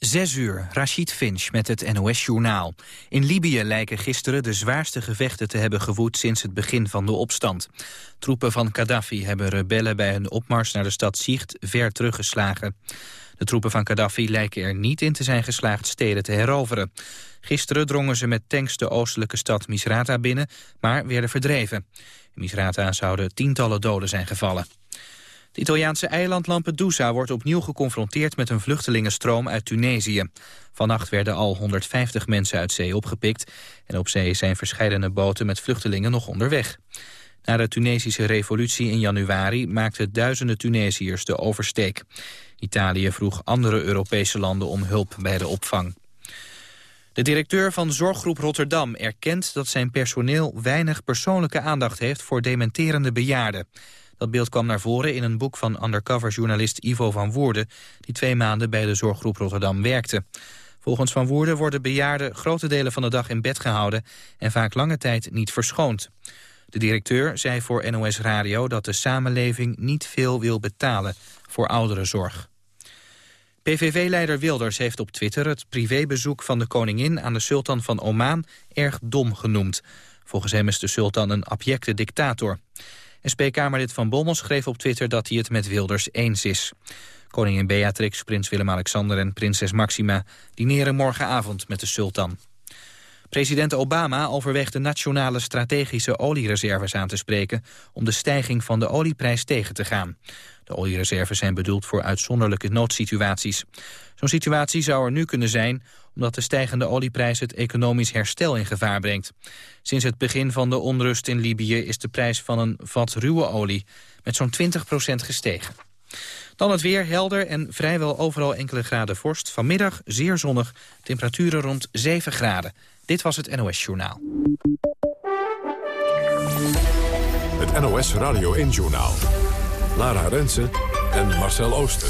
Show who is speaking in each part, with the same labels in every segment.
Speaker 1: Zes uur, Rashid Finch met het NOS-journaal. In Libië lijken gisteren de zwaarste gevechten te hebben gewoed sinds het begin van de opstand. Troepen van Gaddafi hebben rebellen bij hun opmars naar de stad Sicht ver teruggeslagen. De troepen van Gaddafi lijken er niet in te zijn geslaagd steden te heroveren. Gisteren drongen ze met tanks de oostelijke stad Misrata binnen, maar werden verdreven. In Misrata zouden tientallen doden zijn gevallen. Het Italiaanse eiland Lampedusa wordt opnieuw geconfronteerd met een vluchtelingenstroom uit Tunesië. Vannacht werden al 150 mensen uit zee opgepikt en op zee zijn verscheidene boten met vluchtelingen nog onderweg. Na de Tunesische revolutie in januari maakten duizenden Tunesiërs de oversteek. Italië vroeg andere Europese landen om hulp bij de opvang. De directeur van Zorggroep Rotterdam erkent dat zijn personeel weinig persoonlijke aandacht heeft voor dementerende bejaarden. Dat beeld kwam naar voren in een boek van undercover-journalist Ivo van Woerden... die twee maanden bij de Zorggroep Rotterdam werkte. Volgens Van Woerden worden bejaarden grote delen van de dag in bed gehouden... en vaak lange tijd niet verschoond. De directeur zei voor NOS Radio dat de samenleving niet veel wil betalen voor ouderenzorg. PVV-leider Wilders heeft op Twitter het privébezoek van de koningin aan de sultan van Oman erg dom genoemd. Volgens hem is de sultan een abjecte dictator. SP-Kamerlid Van Bommel schreef op Twitter dat hij het met Wilders eens is. Koningin Beatrix, prins Willem-Alexander en prinses Maxima... dineren morgenavond met de sultan. President Obama overweegt de nationale strategische oliereserves aan te spreken... om de stijging van de olieprijs tegen te gaan. De oliereserves zijn bedoeld voor uitzonderlijke noodsituaties. Zo'n situatie zou er nu kunnen zijn omdat de stijgende olieprijs het economisch herstel in gevaar brengt. Sinds het begin van de onrust in Libië is de prijs van een vat ruwe olie met zo'n 20% gestegen. Dan het weer, helder en vrijwel overal enkele graden vorst. Vanmiddag zeer zonnig, temperaturen rond 7 graden. Dit was het NOS Journaal.
Speaker 2: Het NOS Radio 1 Journaal. Lara Rensen en Marcel Ooster.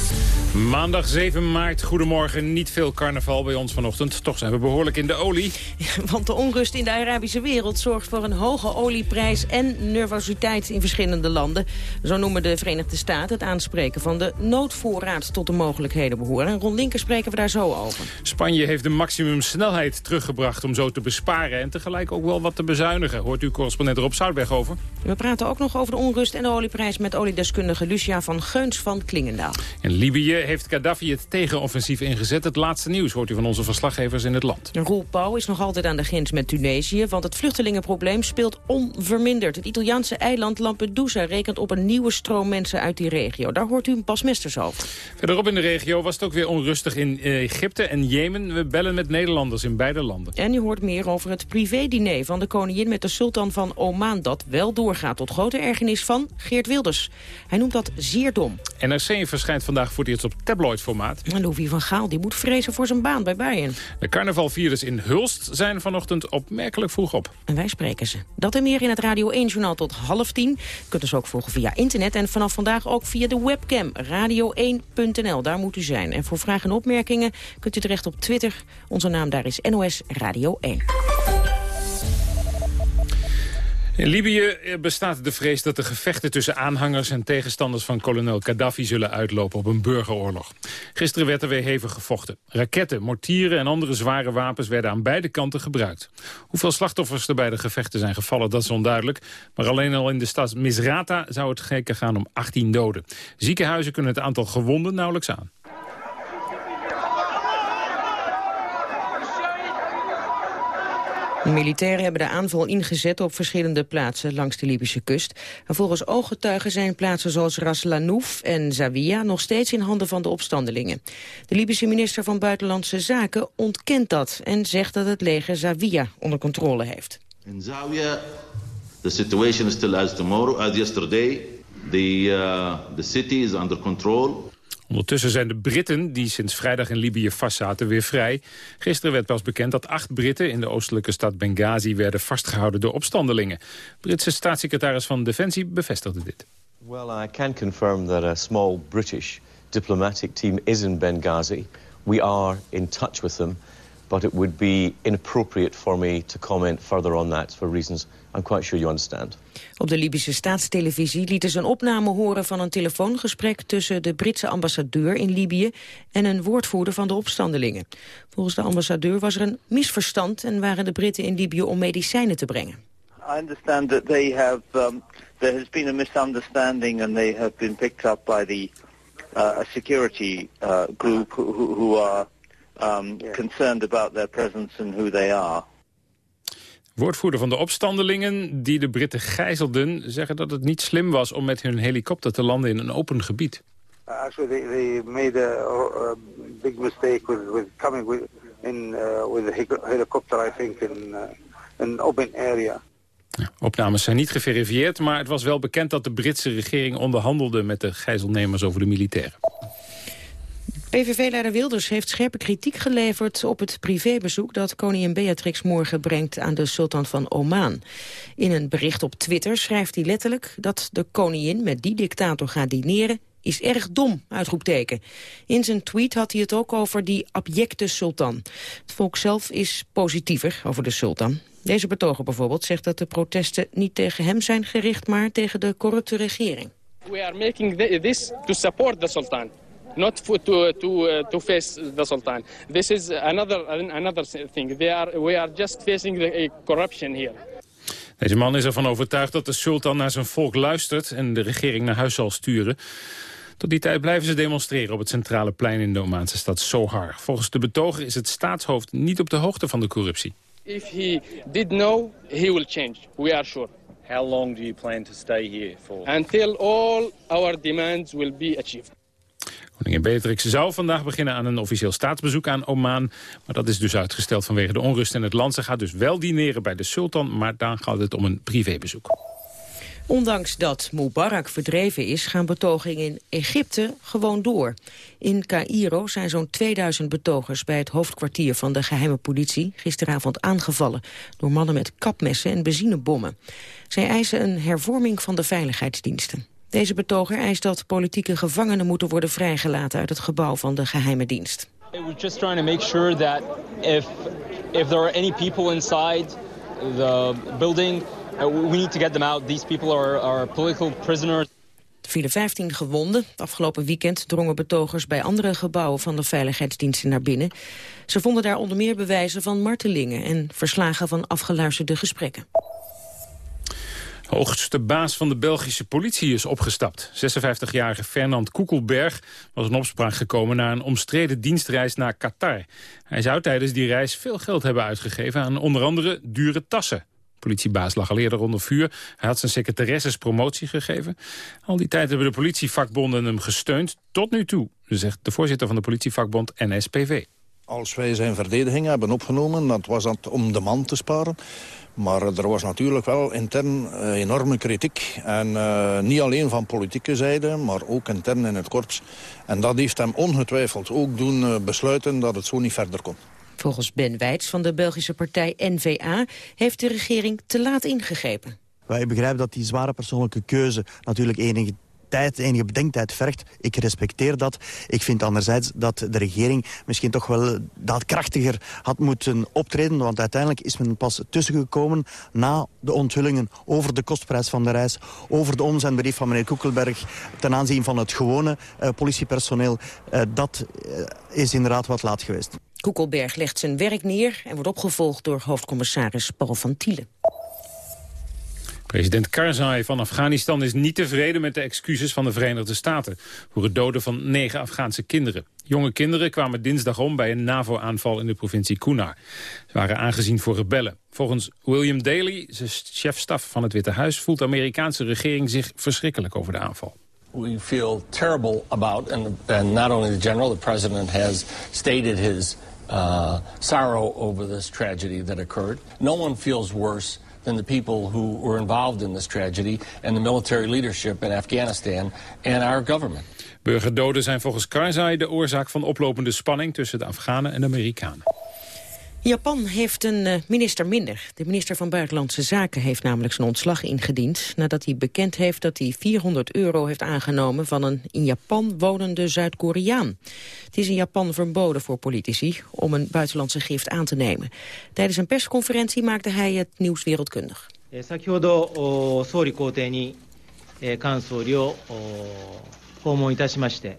Speaker 3: Maandag 7 maart, goedemorgen. Niet veel carnaval bij ons vanochtend. Toch zijn we behoorlijk in de olie.
Speaker 4: Want de onrust in de Arabische wereld zorgt voor een hoge olieprijs... en nervositeit in verschillende landen. Zo noemen de Verenigde Staten het aanspreken van de noodvoorraad... tot de mogelijkheden behoren. En Ron Linker spreken we daar zo over.
Speaker 3: Spanje heeft de maximumsnelheid teruggebracht om zo te besparen... en tegelijk ook wel wat te bezuinigen. Hoort u correspondent Rob Zoutberg over?
Speaker 4: We praten ook nog over de onrust en de olieprijs... met oliedeskundige Lucia van Geuns van Klingendaal.
Speaker 3: In Libië heeft Gaddafi het tegenoffensief ingezet. Het laatste nieuws hoort u van onze verslaggevers in het land.
Speaker 4: Roel Pauw is nog altijd aan de grens met Tunesië... want het vluchtelingenprobleem speelt onverminderd. Het Italiaanse eiland Lampedusa rekent op een nieuwe stroom mensen uit die regio. Daar hoort u Bas Mesters over.
Speaker 3: Verderop in de regio was het ook weer onrustig in Egypte en Jemen. We bellen met Nederlanders in beide landen.
Speaker 4: En u hoort meer over het privé-diner van de koningin met de sultan van Oman... dat wel doorgaat tot grote ergernis van Geert Wilders. Hij noemt dat zeer dom.
Speaker 3: NRC verschijnt vandaag voor het eerst op tabloid-formaat.
Speaker 4: En Louis van Gaal die moet vrezen voor zijn baan bij Bayern.
Speaker 3: De carnavalvirus in Hulst zijn vanochtend opmerkelijk vroeg op.
Speaker 4: En wij spreken ze. Dat en meer in het Radio 1-journaal tot half tien. Je kunt ons ook volgen via internet en vanaf vandaag ook via de webcam radio1.nl. Daar moet u zijn. En voor vragen en opmerkingen kunt u terecht op Twitter. Onze naam daar is NOS Radio 1.
Speaker 3: In Libië eh, bestaat de vrees dat de gevechten tussen aanhangers en tegenstanders van kolonel Gaddafi zullen uitlopen op een burgeroorlog. Gisteren werd er weer hevig gevochten. Raketten, mortieren en andere zware wapens werden aan beide kanten gebruikt. Hoeveel slachtoffers er bij de gevechten zijn gevallen, dat is onduidelijk. Maar alleen al in de stad Misrata zou het gekken gaan om 18 doden. Ziekenhuizen kunnen het aantal gewonden nauwelijks aan.
Speaker 4: Militairen hebben de aanval ingezet op verschillende plaatsen langs de Libische kust. En volgens ooggetuigen zijn plaatsen zoals Ras Lanouf en Zawiya nog steeds in handen van de opstandelingen. De Libische minister van Buitenlandse Zaken ontkent dat en zegt dat het leger Zawiya onder controle heeft.
Speaker 5: In Zawiya, the situation is still as tomorrow, as yesterday. The, uh, the city is under control.
Speaker 3: Ondertussen zijn de Britten, die sinds vrijdag in Libië vastzaten, weer vrij. Gisteren werd pas bekend dat acht Britten in de oostelijke stad Benghazi werden vastgehouden door opstandelingen. Britse staatssecretaris van Defensie bevestigde dit.
Speaker 6: Well, I can confirm that a small British diplomatic team is in Benghazi. We are in touch with them. but it would be inappropriate for me to comment further on that for reasons I'm quite sure you understand.
Speaker 4: Op de Libische staatstelevisie lieten ze een opname horen van een telefoongesprek tussen de Britse ambassadeur in Libië en een woordvoerder van de opstandelingen. Volgens de ambassadeur was er een misverstand en waren de Britten in Libië om medicijnen te brengen.
Speaker 7: I understand that they have um, there has been a misunderstanding and they have been picked up by the uh, a security uh, group who, who are um, concerned about their presence and who they are.
Speaker 3: Woordvoerder van de opstandelingen die de Britten gijzelden... zeggen dat het niet slim was om met hun helikopter te landen in een open gebied.
Speaker 8: Uh, actually, they, they made a, a, big mistake with, with coming with, in, uh, with a helicopter, I think, in uh, an open area.
Speaker 3: opnames zijn niet geverifieerd, maar het was wel bekend dat de Britse regering onderhandelde met de gijzelnemers over de militairen.
Speaker 4: PVV-leider Wilders heeft scherpe kritiek geleverd op het privébezoek dat koningin Beatrix morgen brengt aan de sultan van Oman. In een bericht op Twitter schrijft hij letterlijk dat de koningin met die dictator gaat dineren is erg dom, uitroepteken. In zijn tweet had hij het ook over die abjecte sultan. Het volk zelf is positiever over de sultan. Deze betoger bijvoorbeeld zegt dat de protesten niet tegen hem zijn gericht... maar tegen de corrupte regering.
Speaker 9: We are making this to support the sultan not for, to, to, uh, to face the Sultan. This is another, another thing. They are, we are just facing the corruption here.
Speaker 3: Deze man is ervan overtuigd dat de sultan naar zijn volk luistert... en de regering naar huis zal sturen. Tot die tijd blijven ze demonstreren op het centrale plein in de Omaanse stad Sohar. Volgens de betoger is het staatshoofd niet op de hoogte van de corruptie.
Speaker 9: If he did know, he will change. We are sure.
Speaker 10: How long do you plan to stay here for?
Speaker 9: Until all our demands will be achieved.
Speaker 3: Koningin Beatrix zou vandaag beginnen aan een officieel staatsbezoek aan Oman. Maar dat is dus uitgesteld vanwege de onrust in het land. Ze gaat dus wel dineren bij de sultan, maar dan gaat het om een privébezoek.
Speaker 4: Ondanks dat Mubarak verdreven is, gaan betogingen in Egypte gewoon door. In Cairo zijn zo'n 2000 betogers bij het hoofdkwartier van de geheime politie gisteravond aangevallen door mannen met kapmessen en benzinebommen. Zij eisen een hervorming van de veiligheidsdiensten. Deze betoger eist dat politieke gevangenen moeten worden vrijgelaten uit het gebouw van de geheime dienst.
Speaker 11: We're just trying to make sure that if if there are any people inside the building, uh, we need to get them out. These people are, are political prisoners.
Speaker 4: Er vielen 15 gewonden. Het afgelopen weekend drongen betogers bij andere gebouwen van de veiligheidsdiensten naar binnen. Ze vonden daar onder meer bewijzen van martelingen en verslagen van afgeluisterde gesprekken.
Speaker 3: Hoogste baas van de Belgische politie is opgestapt. 56-jarige Fernand Koekelberg was in opspraak gekomen... na een omstreden dienstreis naar Qatar. Hij zou tijdens die reis veel geld hebben uitgegeven... aan onder andere dure tassen. Politiebaas lag al eerder onder vuur. Hij had zijn secretaresses promotie gegeven. Al die tijd hebben de politievakbonden hem gesteund. Tot nu toe, zegt de voorzitter van de politievakbond NSPV.
Speaker 12: Als wij zijn verdediging hebben opgenomen, dat was dat om de man te sparen. Maar er was natuurlijk wel intern uh, enorme kritiek. En uh, niet alleen van politieke zijde, maar ook intern in het korps. En dat heeft hem ongetwijfeld ook doen uh, besluiten dat het zo niet verder kon.
Speaker 4: Volgens Ben Weits van de Belgische partij N-VA heeft de regering te laat ingegrepen.
Speaker 13: Wij begrijpen dat die zware persoonlijke keuze natuurlijk enige tijd, enige bedenktijd vergt. Ik respecteer dat. Ik vind anderzijds dat de regering misschien toch wel daadkrachtiger had moeten optreden. Want uiteindelijk is men pas tussengekomen na de onthullingen over de kostprijs van de reis. Over de omzendbrief van meneer Koekelberg ten aanzien van het gewone uh, politiepersoneel. Uh, dat uh, is inderdaad wat laat geweest.
Speaker 4: Koekelberg legt zijn werk neer en wordt opgevolgd door hoofdcommissaris Paul van Tielen.
Speaker 3: President Karzai van Afghanistan is niet tevreden met de excuses van de Verenigde Staten voor het doden van negen Afghaanse kinderen. Jonge kinderen kwamen dinsdag om bij een NAVO-aanval in de provincie Kunar. Ze waren aangezien voor rebellen. Volgens William Daley, chef-staf van het Witte Huis, voelt de Amerikaanse regering zich verschrikkelijk over de aanval.
Speaker 14: We feel terrible about, and, and not only the general, the president has stated his uh, sorrow over this tragedy that occurred. No one feels worse than the people who were involved in this tragedy and the military leadership in Afghanistan and our government.
Speaker 3: Burgerdoden zijn volgens Karzai de oorzaak van oplopende spanning tussen de Afghanen en de Amerikanen.
Speaker 4: Japan heeft een uh, minister minder. De minister van Buitenlandse Zaken heeft namelijk zijn ontslag ingediend... nadat hij bekend heeft dat hij 400 euro heeft aangenomen... van een in Japan wonende Zuid-Koreaan. Het is in Japan verboden voor politici om een buitenlandse gift aan te nemen. Tijdens een persconferentie maakte hij het nieuws wereldkundig. 先ほど総理公邸に菅総理を訪問いたしまして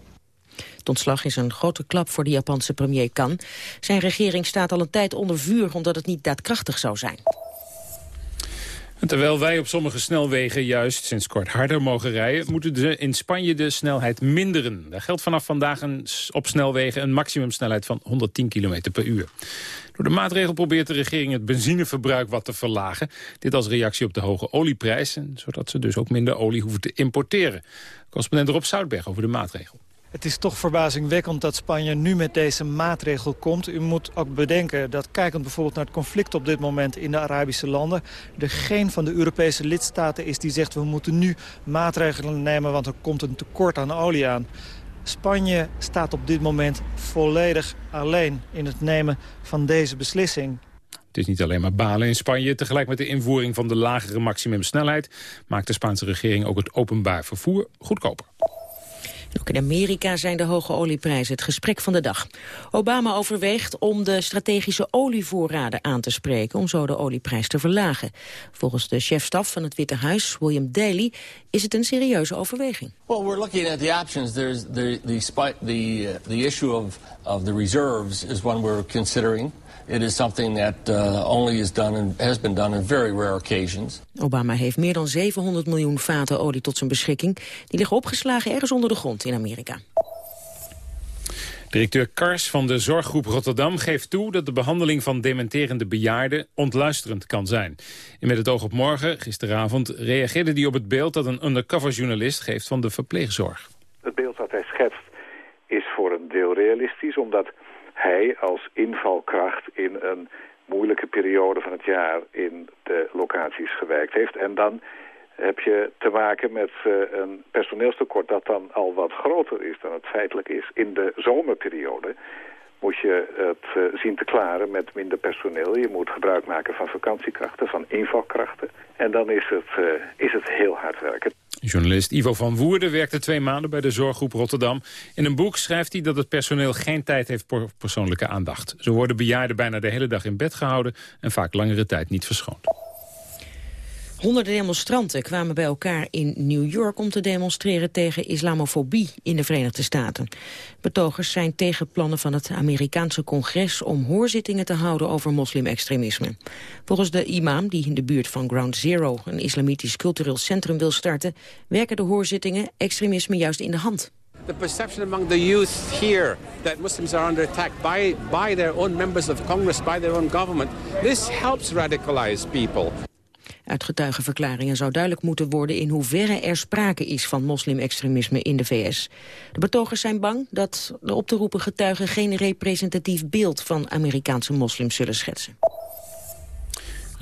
Speaker 4: Het ontslag is een grote klap voor de Japanse premier Kan. Zijn regering staat al een tijd onder vuur omdat het niet daadkrachtig zou zijn.
Speaker 3: terwijl wij op sommige snelwegen juist sinds kort harder mogen rijden... moeten ze in Spanje de snelheid minderen. Daar geldt vanaf vandaag een, op snelwegen een maximumsnelheid van 110 km per uur. Door de maatregel probeert de regering het benzineverbruik wat te verlagen. Dit als reactie op de hoge olieprijzen, zodat ze dus ook minder olie hoeven te importeren. Correspondent Rob Zoutberg over de maatregel.
Speaker 15: Het is toch verbazingwekkend dat Spanje nu met deze maatregel komt. U moet ook bedenken dat kijkend bijvoorbeeld naar het conflict op dit moment in de Arabische landen... er geen van de Europese lidstaten is die zegt we moeten nu maatregelen nemen... want er komt een tekort aan olie aan. Spanje staat op dit moment volledig alleen in het nemen van deze beslissing.
Speaker 3: Het is niet alleen maar balen in Spanje. Tegelijk met de invoering van de lagere maximumsnelheid... maakt de Spaanse regering ook het openbaar vervoer goedkoper.
Speaker 4: Ook in Amerika zijn de hoge olieprijzen het gesprek van de dag. Obama overweegt om de strategische olievoorraden aan te spreken... om zo de olieprijs te verlagen. Volgens de chefstaf van het Witte Huis, William Daley... is het een serieuze overweging.
Speaker 14: Well, we're looking at the options. There's the, the, the, the, uh, the issue of, of the reserves is one we're considering. It is something that uh, only is done and has been done in very rare occasions.
Speaker 4: Obama heeft meer dan 700 miljoen vaten olie tot zijn beschikking. Die liggen opgeslagen ergens onder de grond in Amerika.
Speaker 3: Directeur Kars van de Zorggroep Rotterdam geeft toe dat de behandeling van dementerende bejaarden ontluisterend kan zijn. En met het oog op morgen, gisteravond, reageerde hij op het beeld dat een undercover journalist geeft van de verpleegzorg.
Speaker 16: Het beeld dat hij schetst is voor een deel realistisch, omdat hij als invalkracht in een moeilijke periode van het jaar in de locaties gewerkt heeft. En dan heb je te maken met uh, een personeelstekort dat dan al wat groter is dan het feitelijk is. In de zomerperiode moet je het uh, zien te klaren met minder personeel. Je moet gebruik maken van vakantiekrachten, van invalkrachten. En dan is het, uh, is het heel hard werken.
Speaker 3: Journalist Ivo van Woerden werkte twee maanden bij de zorggroep Rotterdam. In een boek schrijft hij dat het personeel geen tijd heeft voor persoonlijke aandacht. Zo worden bejaarden bijna de hele dag in bed gehouden... en vaak langere tijd niet verschoond.
Speaker 4: Honderden demonstranten kwamen bij elkaar in New York om te demonstreren tegen islamofobie in de Verenigde Staten. Betogers zijn tegen plannen van het Amerikaanse congres om hoorzittingen te houden over moslimextremisme. Volgens de imam, die in de buurt van Ground Zero een islamitisch cultureel centrum wil starten, werken de hoorzittingen extremisme juist in de hand.
Speaker 17: The perception among the youth here that Muslims are under attack by, by their own members of Congress, by their own government, this helps radicalize people.
Speaker 4: Uit getuigenverklaringen zou duidelijk moeten worden in hoeverre er sprake is van moslimextremisme in de VS. De betogers zijn bang dat de op te roepen getuigen geen representatief beeld van Amerikaanse moslims zullen schetsen.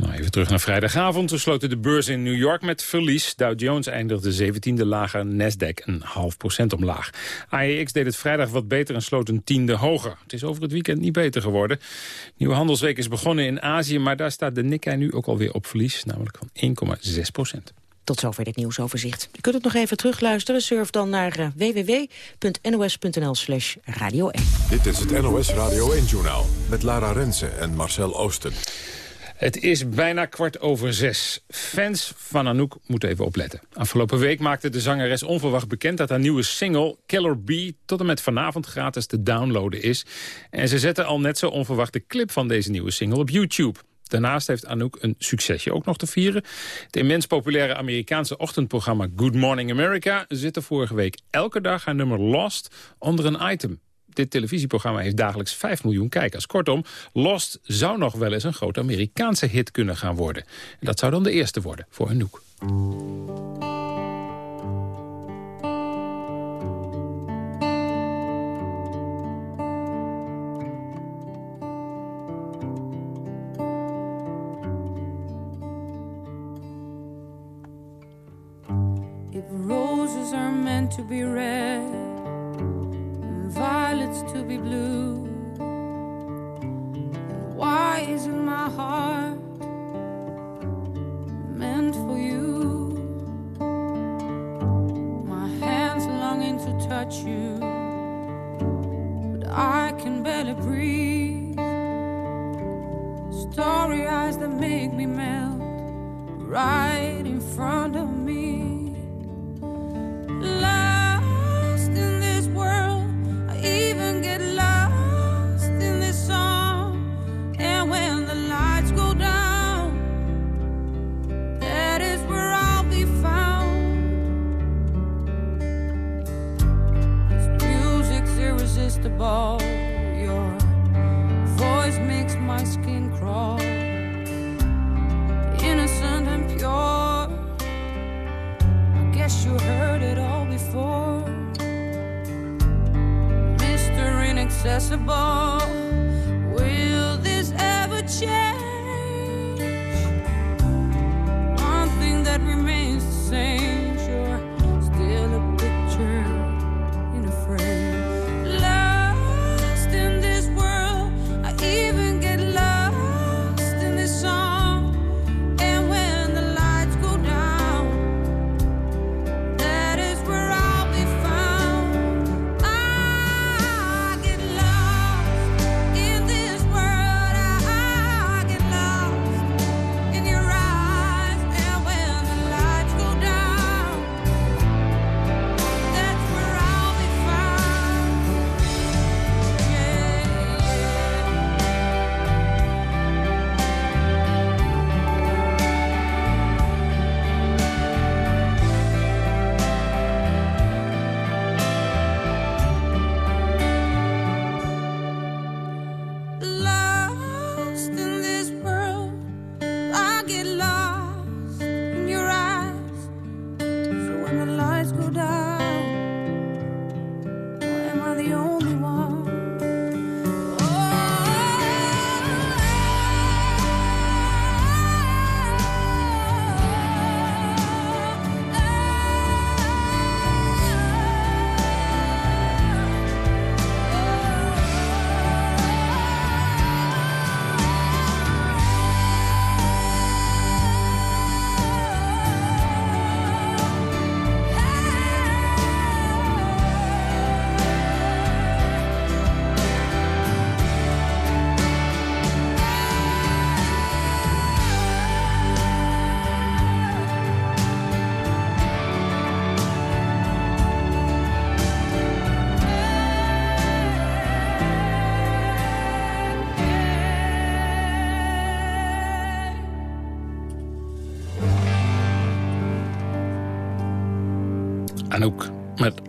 Speaker 3: Nou, even terug naar vrijdagavond. We sloten de beurs in New York met verlies. Dow Jones eindigde 17e lager, Nasdaq een half procent omlaag. AEX deed het vrijdag wat beter en sloot een tiende hoger. Het is over het weekend niet beter geworden. Nieuwe handelsweek is begonnen in Azië, maar daar staat de Nikkei nu ook alweer op verlies, namelijk van 1,6 procent.
Speaker 4: Tot zover dit nieuwsoverzicht. U kunt het nog even terugluisteren. Surf dan naar uh, www.nos.nl slash radio 1.
Speaker 2: Dit is het NOS Radio 1-journaal met Lara Rensen en Marcel Oosten.
Speaker 3: Het is bijna kwart over zes. Fans van Anouk moeten even opletten. Afgelopen week maakte de zangeres onverwacht bekend... dat haar nieuwe single Killer Bee tot en met vanavond gratis te downloaden is. En ze zette al net zo onverwacht de clip van deze nieuwe single op YouTube. Daarnaast heeft Anouk een succesje ook nog te vieren. Het immens populaire Amerikaanse ochtendprogramma Good Morning America... zette vorige week elke dag haar nummer Lost onder een item dit televisieprogramma heeft dagelijks 5 miljoen kijkers. Kortom, Lost zou nog wel eens een grote Amerikaanse hit kunnen gaan worden. En dat zou dan de eerste worden voor Anouk. If roses are meant to be red to be blue? And why
Speaker 18: isn't my heart meant for you? My hands longing to touch you, but I can barely breathe. Story eyes that make me melt right in front of me.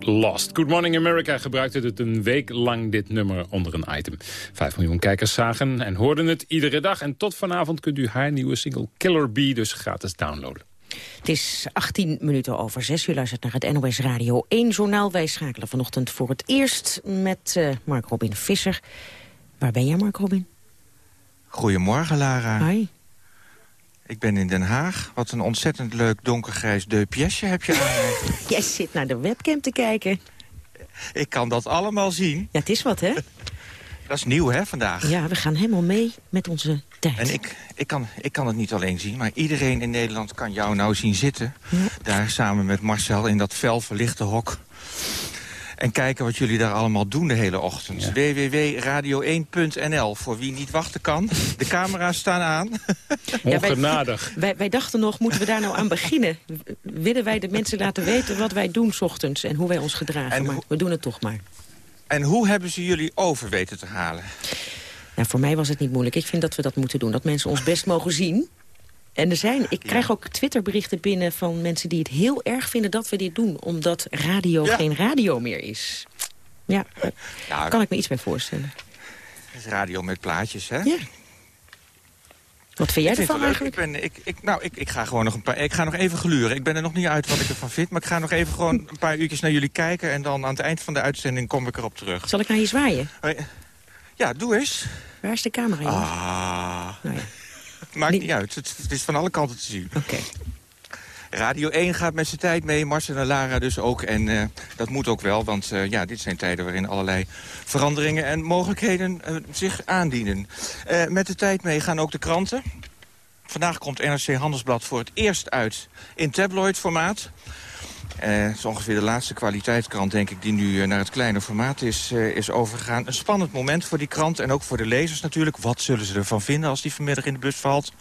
Speaker 18: Lost.
Speaker 3: Good Morning America gebruikte het een week lang dit nummer onder een item. Vijf miljoen kijkers zagen en hoorden het iedere dag. En tot vanavond kunt u haar nieuwe single Killer Bee dus gratis downloaden.
Speaker 4: Het is 18 minuten over 6. U luistert naar het NOS Radio 1 journaal. Wij schakelen vanochtend voor het eerst met uh, Mark Robin Visser. Waar ben jij, Mark Robin?
Speaker 19: Goedemorgen, Lara.
Speaker 4: Hi.
Speaker 19: Ik ben in Den Haag. Wat een ontzettend leuk donkergrijs deupjesje heb je aan.
Speaker 4: Jij zit naar de webcam te kijken.
Speaker 19: Ik kan dat allemaal zien.
Speaker 4: Ja, het is wat, hè?
Speaker 19: Dat is nieuw, hè, vandaag.
Speaker 4: Ja, we gaan helemaal mee met onze tijd.
Speaker 19: En ik, ik, kan, ik kan het niet alleen zien, maar iedereen in Nederland kan jou nou zien zitten. Ja. Daar samen met Marcel in dat fel verlichte hok. En kijken wat jullie daar allemaal doen de hele ochtend. Ja. www.radio1.nl. Voor wie niet wachten kan. De camera's staan aan.
Speaker 3: Ongenadig.
Speaker 4: Ja, wij, wij, wij, dachten nog, moeten we daar nou aan beginnen? Willen wij de mensen laten weten wat wij doen 's ochtends en hoe wij ons gedragen? En maar we doen het toch maar.
Speaker 19: En hoe hebben ze jullie over weten te halen?
Speaker 4: Nou, voor mij was het niet moeilijk. Ik vind dat we dat moeten doen. Dat mensen ons best mogen zien. En er zijn, ik krijg ja. ook Twitterberichten binnen van mensen die het heel erg vinden dat we dit doen. Omdat radio ja. geen radio meer is. Ja, daar ja, kan ik me iets bij voorstellen.
Speaker 19: Het is radio met plaatjes, hè?
Speaker 4: Ja. Wat vind jij
Speaker 19: ik
Speaker 4: ervan
Speaker 19: vind
Speaker 4: eigenlijk?
Speaker 19: Ik, ben, ik, ik, nou, ik, ik ga gewoon nog een paar. Ik ga nog even gluren. Ik ben er nog niet uit wat ik ervan vind. Maar ik ga nog even gewoon een paar uurtjes naar jullie kijken. En dan aan het eind van de uitzending kom ik erop terug.
Speaker 4: Zal ik naar je zwaaien?
Speaker 19: Ja, doe eens.
Speaker 4: Waar is de camera?
Speaker 19: Ah. Nou ja. Maakt niet uit. Het, het, is van alle kanten te zien.
Speaker 4: Oké. Okay.
Speaker 19: Radio 1 gaat met zijn tijd mee, Marcel en Lara dus ook. En uh, dat moet ook wel, want uh, ja, dit zijn tijden waarin allerlei veranderingen en mogelijkheden uh, zich aandienen. met de tijd mee gaan ook de kranten. Vandaag komt NRC Handelsblad voor het eerst uit in tabloid het is ongeveer de laatste kwaliteitskrant, denk ik, die nu eh, naar het kleine formaat is, eh, is overgegaan. Een spannend moment voor die krant en ook voor de lezers natuurlijk. Wat zullen ze ervan vinden als die vanmiddag in de bus valt?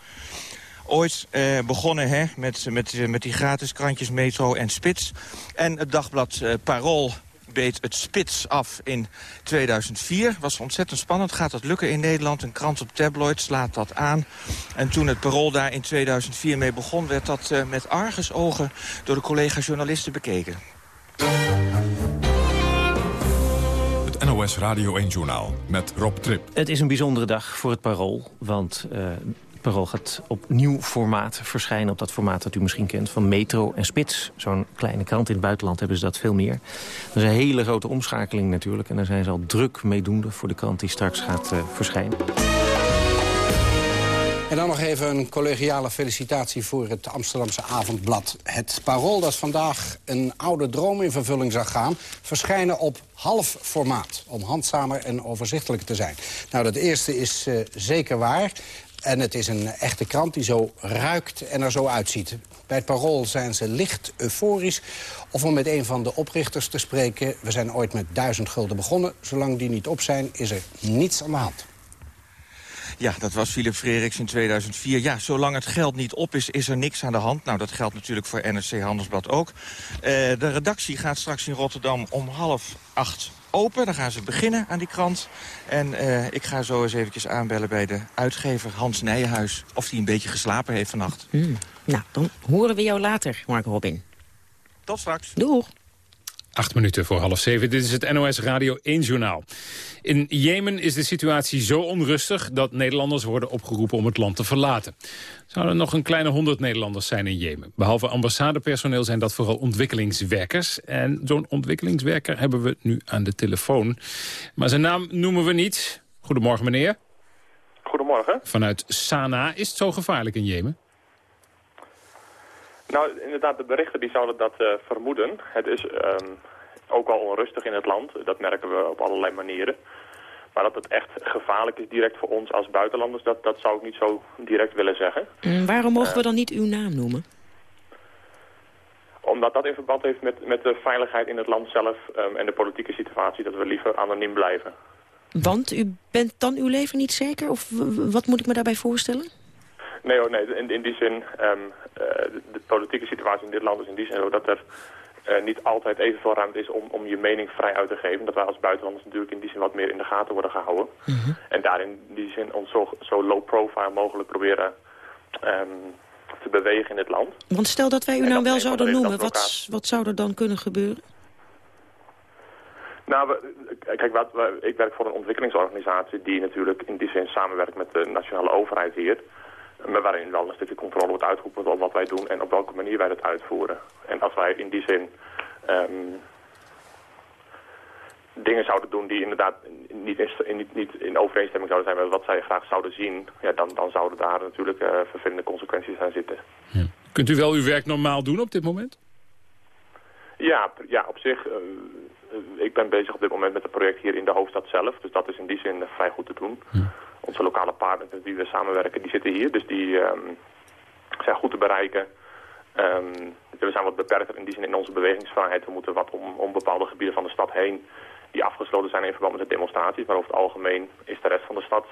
Speaker 19: Ooit begonnen hè, met, met, met die gratis krantjes Metro en Spits. En het dagblad Parool beet het spits af in 2004. Was ontzettend spannend. Gaat dat lukken in Nederland? Een krant op tabloid slaat dat aan. En toen het Parool daar in 2004 mee begon... werd dat uh, met argusogen door de collega-journalisten bekeken.
Speaker 2: Het NOS Radio 1-journaal met Rob Trip.
Speaker 20: Het is een bijzondere dag voor het Parool, want... Uh, Parool gaat op nieuw formaat verschijnen. Op dat formaat dat u misschien kent van Metro en Spits. Zo'n kleine krant in het buitenland hebben ze dat veel meer. Dat is een hele grote omschakeling natuurlijk. En daar zijn ze al druk meedoende voor de krant die straks gaat uh, verschijnen.
Speaker 21: En dan nog even een collegiale felicitatie voor het Amsterdamse Avondblad. Het Parool dat vandaag een oude droom in vervulling zag gaan... verschijnen op half formaat, om handzamer en overzichtelijker te zijn. Nou, dat eerste is uh, zeker waar. En het is een echte krant die zo ruikt en er zo uitziet. Bij het Parool zijn ze licht euforisch. Of om met een van de oprichters te spreken... we zijn ooit met duizend gulden begonnen. Zolang die niet op zijn, is er niets aan de hand.
Speaker 19: Ja, dat was Philip Frederiks in 2004. Ja, zolang het geld niet op is, is er niks aan de hand. Nou, dat geldt natuurlijk voor NRC Handelsblad ook. Uh, de redactie gaat straks in Rotterdam om half acht open. Dan gaan ze beginnen aan die krant. En uh, ik ga zo eens eventjes aanbellen bij de uitgever Hans Nijenhuis... of hij een beetje geslapen heeft vannacht.
Speaker 4: Hmm. Nou, dan horen we jou later, Mark Robin.
Speaker 19: Tot straks.
Speaker 4: Doeg.
Speaker 3: Acht minuten voor half zeven. Dit is het NOS Radio 1 Journaal. In Jemen is de situatie zo onrustig dat Nederlanders worden opgeroepen om het land te verlaten. Zouden nog een kleine honderd Nederlanders zijn in Jemen. Behalve ambassadepersoneel zijn dat vooral ontwikkelingswerkers. En zo'n ontwikkelingswerker hebben we nu aan de telefoon. Maar zijn naam noemen we niet. Goedemorgen meneer.
Speaker 22: Goedemorgen.
Speaker 3: Vanuit Sanaa. Is het zo gevaarlijk in Jemen?
Speaker 22: Nou, inderdaad, de berichten die zouden dat uh, vermoeden. Het is um, ook wel onrustig in het land. Dat merken we op allerlei manieren. Maar dat het echt gevaarlijk is direct voor ons als buitenlanders, dat, dat zou ik niet zo direct willen zeggen.
Speaker 4: En waarom mogen uh, we dan niet uw naam noemen?
Speaker 22: Omdat dat in verband heeft met, met de veiligheid in het land zelf um, en de politieke situatie, dat we liever anoniem blijven.
Speaker 4: Want u bent dan uw leven niet zeker? Of wat moet ik me daarbij voorstellen?
Speaker 22: Nee, hoor, nee in, in die zin, um, de, de politieke situatie in dit land is in die zin zo dat er uh, niet altijd evenveel ruimte is om, om je mening vrij uit te geven. Dat wij als buitenlanders natuurlijk in die zin wat meer in de gaten worden gehouden. Mm -hmm. En daarin in die zin ons zo, zo low profile mogelijk proberen um, te bewegen in het land.
Speaker 4: Want stel dat wij u nou wel zouden noemen, wat, wat zou er dan kunnen gebeuren?
Speaker 22: Nou, we, kijk, wat, we, ik werk voor een ontwikkelingsorganisatie die natuurlijk in die zin samenwerkt met de nationale overheid hier. Maar waarin wel een stukje controle wordt uitgeoefend op wat wij doen en op welke manier wij dat uitvoeren. En als wij in die zin um, dingen zouden doen die inderdaad niet in, niet, niet in overeenstemming zouden zijn met wat zij graag zouden zien, ja, dan, dan zouden daar natuurlijk uh, vervelende consequenties aan zitten.
Speaker 3: Ja. Kunt u wel uw werk normaal doen op dit moment?
Speaker 22: Ja, ja op zich. Uh, ik ben bezig op dit moment met het project hier in de hoofdstad zelf. Dus dat is in die zin vrij goed te doen. Ja. Onze lokale partners met wie we samenwerken, die zitten hier. Dus die um, zijn goed te bereiken. Um, we zijn wat beperkter in die zin in onze bewegingsvrijheid. We moeten wat om, om bepaalde gebieden van de stad heen die afgesloten zijn in verband met de demonstraties. Maar over het algemeen is de rest van de stad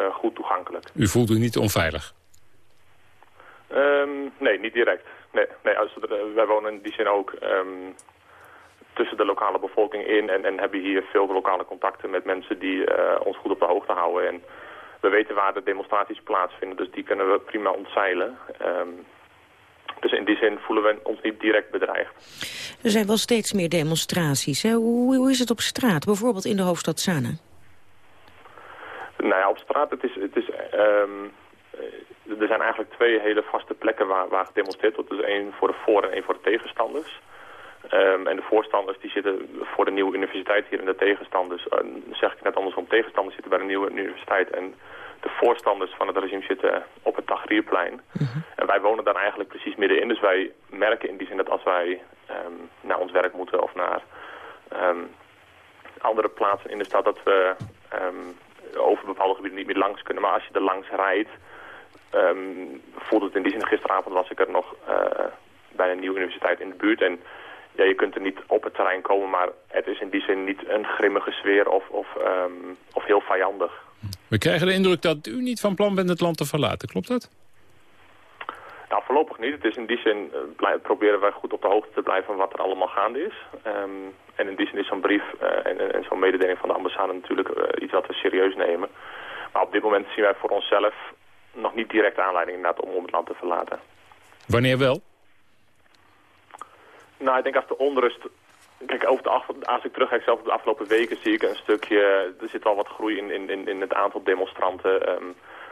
Speaker 22: uh, goed toegankelijk.
Speaker 3: U voelt u niet onveilig?
Speaker 22: Um, nee, niet direct. Nee, nee als, uh, wij wonen in die zin ook um, tussen de lokale bevolking in en, en hebben hier veel lokale contacten met mensen die uh, ons goed op de hoogte houden. En we weten waar de demonstraties plaatsvinden, dus die kunnen we prima ontzeilen. Um, dus in die zin voelen we ons niet direct bedreigd.
Speaker 4: Er zijn wel steeds meer demonstraties. Hè? Hoe, hoe is het op straat, bijvoorbeeld in de hoofdstad Sanaa?
Speaker 22: Nou ja, op straat, het is, het is, um, er zijn eigenlijk twee hele vaste plekken waar, waar gedemonstreerd wordt. Dus één voor de voor- en één voor de tegenstanders. Um, en de voorstanders die zitten voor de nieuwe universiteit hier en de tegenstanders, uh, zeg ik net andersom, tegenstanders zitten bij de nieuwe universiteit en de voorstanders van het regime zitten op het Tagrierplein. Mm -hmm. En wij wonen daar eigenlijk precies middenin, dus wij merken in die zin dat als wij um, naar ons werk moeten of naar um, andere plaatsen in de stad, dat we over bepaalde gebieden niet meer langs kunnen. Maar als je er langs rijdt, voelt het in die zin, gisteravond was ik er nog uh, bij een nieuwe universiteit in de buurt en ja, je kunt er niet op het terrein komen, maar het is in die zin niet een grimmige sfeer of, of, ehm, of heel vijandig.
Speaker 3: We krijgen de indruk dat u niet van plan bent het land te verlaten. Klopt dat?
Speaker 22: Nou, voorlopig niet. Het is in die zin eh, proberen wij goed op de hoogte te blijven van wat er allemaal gaande is. Ehm, en in die zin is zo'n brief eh, en, en, zo'n mededeling van de ambassade natuurlijk eh, iets wat we serieus nemen. Maar op dit moment zien wij voor onszelf nog niet direct aanleiding om het land te verlaten.
Speaker 3: Wanneer wel?
Speaker 22: Nou, ik denk als de onrust... Kijk, over de af, als ik terugkijk zelf op de afgelopen weken zie ik een stukje... Er zit wel wat groei in, in, in, het aantal demonstranten. ehm,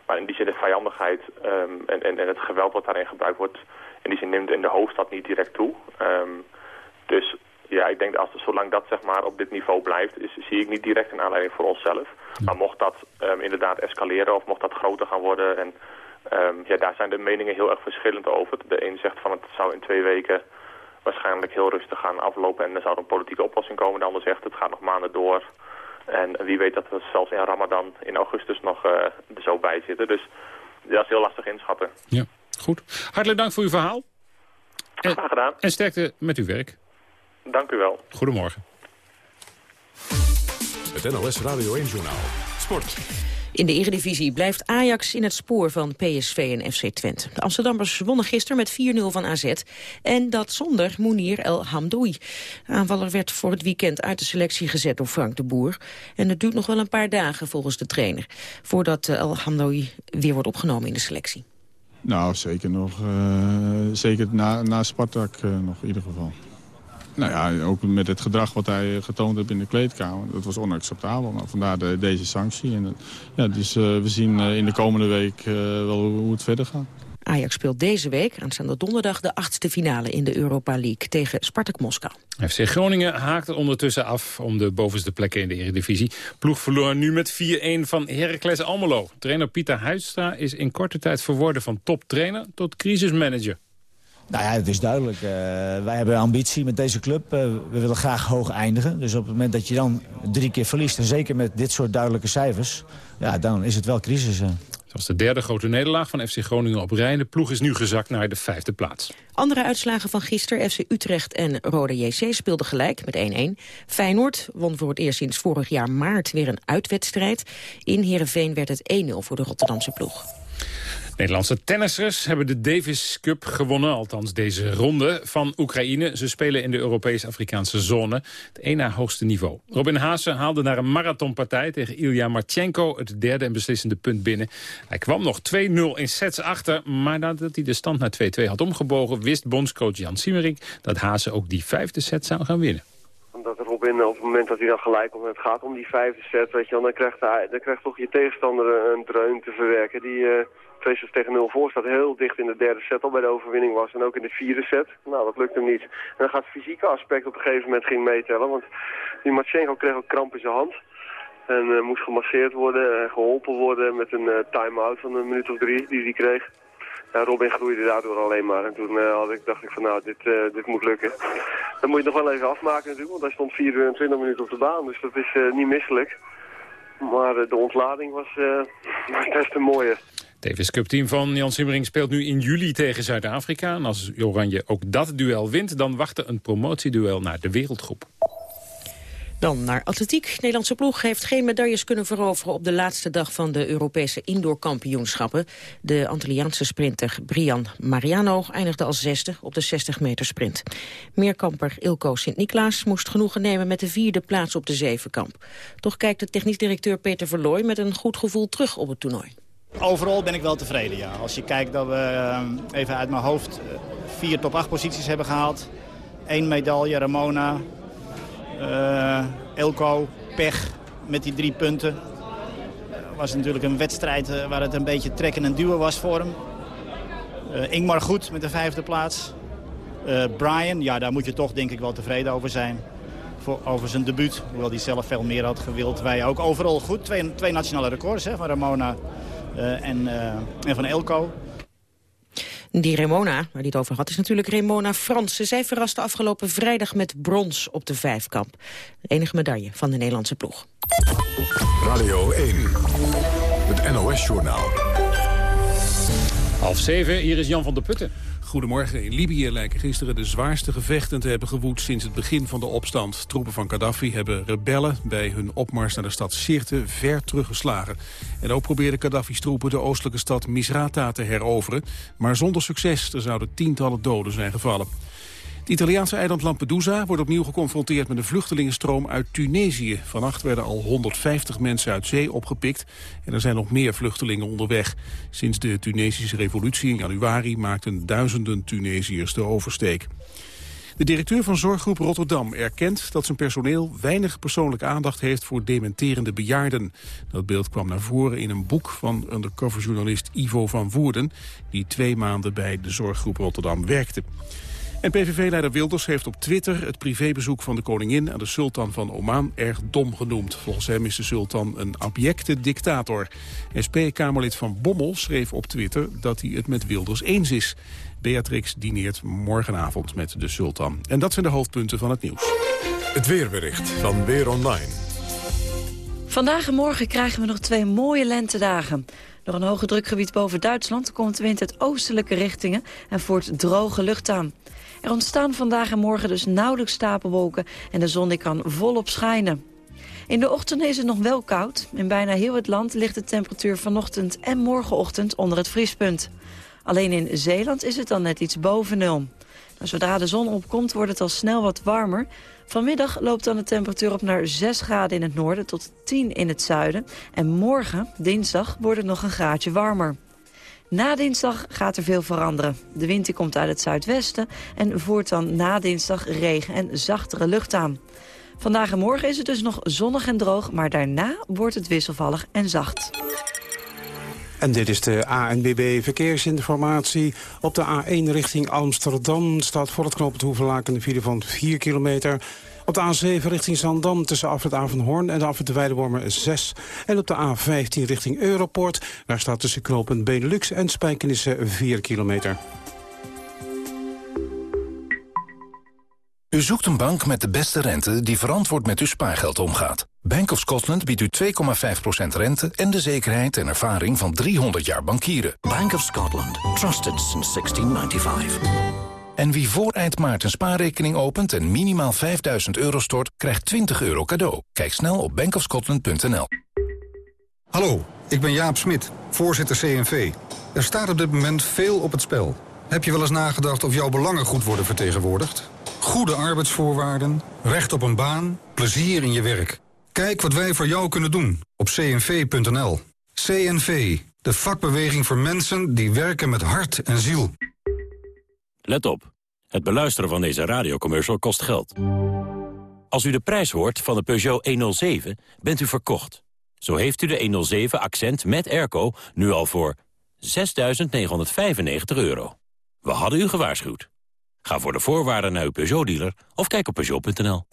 Speaker 22: maar in die zin de vijandigheid ehm, en, en, en het geweld wat daarin gebruikt wordt... in die zin neemt in de hoofdstad niet direct toe. Ehm, dus ja, ik denk dat als, zolang dat zeg maar op dit niveau blijft... Is, zie ik niet direct een aanleiding voor onszelf. Maar mocht dat inderdaad escaleren of mocht dat groter gaan worden... En, ja, daar zijn de meningen heel erg verschillend over. De een zegt van het zou in twee weken waarschijnlijk heel rustig gaan aflopen en er zou een politieke oplossing komen. De ander zegt het gaat nog maanden door. En wie weet dat we zelfs in Ramadan in augustus nog eh, er zo bij zitten. Dus dat is heel lastig inschatten.
Speaker 3: Ja, goed. Hartelijk dank voor uw verhaal. En,
Speaker 22: Graag gedaan.
Speaker 3: en sterkte met uw werk.
Speaker 22: Dank u wel.
Speaker 3: Goedemorgen.
Speaker 2: Het NOS Radio 1-journaal. Sport.
Speaker 4: In de Eredivisie blijft Ajax in het spoor van PSV en FC Twente. De Amsterdammers wonnen gisteren met 4-0 van AZ. En dat zonder Mounir El Hamdoui. Aanvaller werd voor het weekend uit de selectie gezet door Frank de Boer. En het duurt nog wel een paar dagen volgens de trainer... voordat eh, El Hamdoui weer wordt opgenomen in de selectie.
Speaker 23: Nou, zeker nog. eh, zeker na, na Spartak eh, nog in ieder geval. Nou ja, ook met het gedrag wat hij getoond heeft in de kleedkamer. Dat was onacceptabel. Nou, vandaar de- deze sanctie. En, eh, ja, dus eh, we zien eh, in de komende week eh, wel hoe, het verder gaat.
Speaker 4: Ajax speelt deze week, aanstaande donderdag... de achtste finale in de Europa League tegen Spartak Moskou.
Speaker 3: FC Groningen haakt er ondertussen af om de bovenste plekken in de Eredivisie. Ploeg verloor nu met 4-1 van Heracles Almelo. Trainer Pieter Huistra is in korte tijd verworden van toptrainer tot crisismanager.
Speaker 24: Nou ja, het is duidelijk. Eh, wij hebben ambitie met deze club. Eh, we willen graag hoog eindigen. Dus op het moment dat je dan drie keer verliest... en zeker met dit soort duidelijke cijfers... ja, dan is het wel crisis. eh.
Speaker 3: Zoals de derde grote nederlaag van FC Groningen op rij. De ploeg is nu gezakt naar de vijfde plaats.
Speaker 4: Andere uitslagen van gisteren. FC Utrecht en Rode JC speelden gelijk met 1-1. Feyenoord won voor het eerst sinds vorig jaar maart weer een uitwedstrijd. In Heerenveen werd het 1-0 voor de Rotterdamse ploeg.
Speaker 3: Nederlandse tennissers hebben de Davis Cup gewonnen, althans deze ronde, van Oekraïne. Ze spelen in de Europees-Afrikaanse zone, het één na hoogste niveau. Robin Haase haalde naar een marathonpartij tegen Ilya Marchenko het derde en beslissende punt binnen. Hij kwam nog 2-0 in sets achter, maar nadat hij de stand naar 2-2 had omgebogen, wist bondscoach Jan Siemerink dat Haase ook die vijfde set zou gaan winnen.
Speaker 25: Omdat Robin op het moment dat hij dan gelijk en het gaat om die vijfde set, weet je wel, dan krijgt, dan krijgt toch je tegenstander een dreun te verwerken. Die eh sets tegen nul voor staat, heel dicht in de derde set al bij de overwinning was en ook in de vierde set. Nou, dat lukt hem niet. En dan gaat het fysieke aspect op een gegeven moment ging meetellen, want die Marchenko kreeg ook kramp in zijn hand. En eh, moest gemasseerd worden en geholpen worden met een eh, time-out van een minuut of drie die hij kreeg. Ja, Robin groeide daardoor alleen maar. En toen eh, had ik, dacht ik van nou, dit, dit moet lukken. Dan moet je nog wel even afmaken natuurlijk, want hij stond 24 minuten op de baan. Dus dat is niet misselijk. Maar de ontlading was, was best een mooie.
Speaker 3: Davis Cup team van Jan Simmering speelt nu in juli tegen Zuid-Afrika. En als Oranje ook dat duel wint, dan wacht er een promotieduel naar de wereldgroep.
Speaker 4: Dan naar atletiek. De Nederlandse ploeg heeft geen medailles kunnen veroveren... op de laatste dag van de Europese indoorkampioenschappen. De Antilliaanse sprinter Brian Mariano eindigde als zesde op de 60 meter sprint. Meerkamper Ilko Sint-Niklaas moest genoegen nemen met de vierde plaats op de zevenkamp. Toch kijkt de technisch directeur Peter Verlooy met een goed gevoel terug op het toernooi.
Speaker 26: Overal ben ik wel tevreden, ja. Als je kijkt dat we eh, even uit mijn hoofd eh, vier top 8 posities hebben gehaald. Eén medaille, Ramona, eh, Elko, pech met die drie punten. Was natuurlijk een wedstrijd waar het een beetje trekken en duwen was voor hem. Eh, Ingmar goed met de vijfde plaats. Brian, ja, daar moet je toch denk ik wel tevreden over zijn. Voor, over zijn debuut, hoewel hij zelf veel meer had gewild. Wij ook overal goed. Twee, twee nationale records hè, van Ramona en, eh, en van Elko.
Speaker 4: Die Remona, waar hij het over had, is natuurlijk Remona Fransen. Zij verraste afgelopen vrijdag met brons op de vijfkamp. De enige medaille van de Nederlandse ploeg.
Speaker 2: Radio 1. Het NOS-journaal.
Speaker 3: Half zeven, hier is Jan van der Putten.
Speaker 27: Goedemorgen. In Libië lijken gisteren de zwaarste gevechten te hebben gewoed sinds het begin van de opstand. Troepen van Gaddafi hebben rebellen bij hun opmars naar de stad Sirte ver teruggeslagen. En ook probeerden Gaddafi's troepen de oostelijke stad Misrata te heroveren. Maar zonder succes. Er zouden tientallen doden zijn gevallen. Het Italiaanse eiland Lampedusa wordt opnieuw geconfronteerd met een vluchtelingenstroom uit Tunesië. Vannacht werden al 150 mensen uit zee opgepikt en er zijn nog meer vluchtelingen onderweg. Sinds de Tunesische revolutie in januari maakten duizenden Tunesiërs de oversteek. De directeur van Zorggroep Rotterdam erkent dat zijn personeel weinig persoonlijke aandacht heeft voor dementerende bejaarden. Dat beeld kwam naar voren in een boek van undercoverjournalist Ivo van Woerden, die twee maanden bij de Zorggroep Rotterdam werkte. En PVV-leider Wilders heeft op Twitter het privébezoek van de koningin aan de sultan van Oman erg dom genoemd. Volgens hem is de sultan een abjecte dictator. SP-Kamerlid van Bommel schreef op Twitter dat hij het met Wilders eens is. Beatrix dineert morgenavond met de sultan. En dat zijn de hoofdpunten van het nieuws.
Speaker 2: Het weerbericht van Weer Online.
Speaker 28: Vandaag en morgen krijgen we nog twee mooie lentedagen. Door een hoge drukgebied boven Duitsland komt de wind uit oostelijke richtingen en voert droge lucht aan. Er ontstaan vandaag en morgen dus nauwelijks stapelwolken en de zon die kan volop schijnen. In de ochtend is het nog wel koud. In bijna heel het land ligt de temperatuur vanochtend en morgenochtend onder het vriespunt. Alleen in Zeeland is het dan net iets boven nul. Nou, zodra de zon opkomt wordt het al snel wat warmer. Vanmiddag loopt dan de temperatuur op naar 6 graden in het noorden tot 10 in het zuiden. En morgen, dinsdag, wordt het nog een graadje warmer. Na dinsdag gaat er veel veranderen. De wind komt uit het zuidwesten en voert dan na dinsdag regen en zachtere lucht aan. Vandaag en morgen is het dus nog zonnig en droog, maar daarna wordt het wisselvallig en zacht.
Speaker 29: En dit is de ANBB Verkeersinformatie. Op de A1 richting Amsterdam staat voor het knooppunt Hoevelaak een file van 4 kilometer. Op de A7 richting Zandam tussen Afrit Avanhoorn en de Afrit de Weidewormer 6. En op de A15 richting Europort, daar staat tussen knooppunt Benelux en Spijkenissen 4 kilometer.
Speaker 30: U zoekt een bank met de beste rente die verantwoord met uw spaargeld omgaat. Bank of Scotland biedt u 2,5% rente en de zekerheid en ervaring van 300 jaar bankieren.
Speaker 31: Bank of Scotland. Trusted since 1695.
Speaker 30: En wie voor eind maart een spaarrekening opent en minimaal 5000 euro stort, krijgt 20 euro cadeau. Kijk snel op bankofscotland.nl.
Speaker 32: Hallo, ik ben Jaap Smit, voorzitter CNV. Er staat op dit moment veel op het spel. Heb je wel eens nagedacht of jouw belangen goed worden vertegenwoordigd? Goede arbeidsvoorwaarden, recht op een baan, plezier in je werk. Kijk wat wij voor jou kunnen doen op cnv.nl. CNV, de vakbeweging voor mensen die werken met hart en ziel.
Speaker 33: Let op. Het beluisteren van deze radiocommercial kost geld. Als u de prijs hoort van de Peugeot 107, bent u verkocht. Zo heeft u de 107 Accent met airco nu al voor 6.995 euro. We hadden u gewaarschuwd. Ga voor de voorwaarden naar uw Peugeot-dealer of kijk op Peugeot.nl.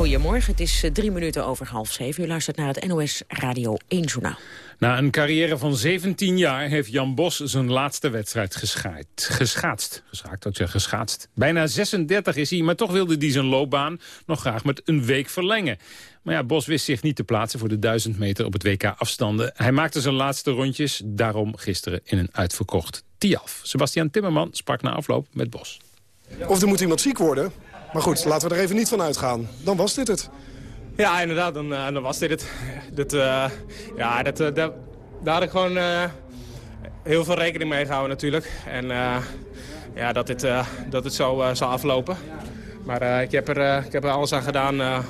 Speaker 4: Goedemorgen, het is eh, drie minuten over half zeven. U luistert naar het NOS Radio 1 Journaal.
Speaker 3: Na een carrière van 17 jaar heeft Jan Bos zijn laatste wedstrijd geschaaid. Geschaatst. Geschaakt, dat zeg geschaatst. Bijna 36 is hij, maar toch wilde hij zijn loopbaan nog graag met een week verlengen. Maar ja, Bos wist zich niet te plaatsen voor de 1000 meter op het WK afstanden. Hij maakte zijn laatste rondjes, daarom gisteren in een uitverkocht Tiaf. Sebastian Timmerman sprak na afloop met Bos.
Speaker 34: Of er moet iemand ziek worden. Maar goed, laten we er even niet van uitgaan. Dan was dit het.
Speaker 35: Ja, inderdaad, dan, uh, dan was dit het. Dat, uh, ja, dat, uh, dat, daar had ik gewoon heel veel rekening mee gehouden natuurlijk. En ja, dat dit, dat het zo zou aflopen. Maar ik, heb er, ik heb er alles aan gedaan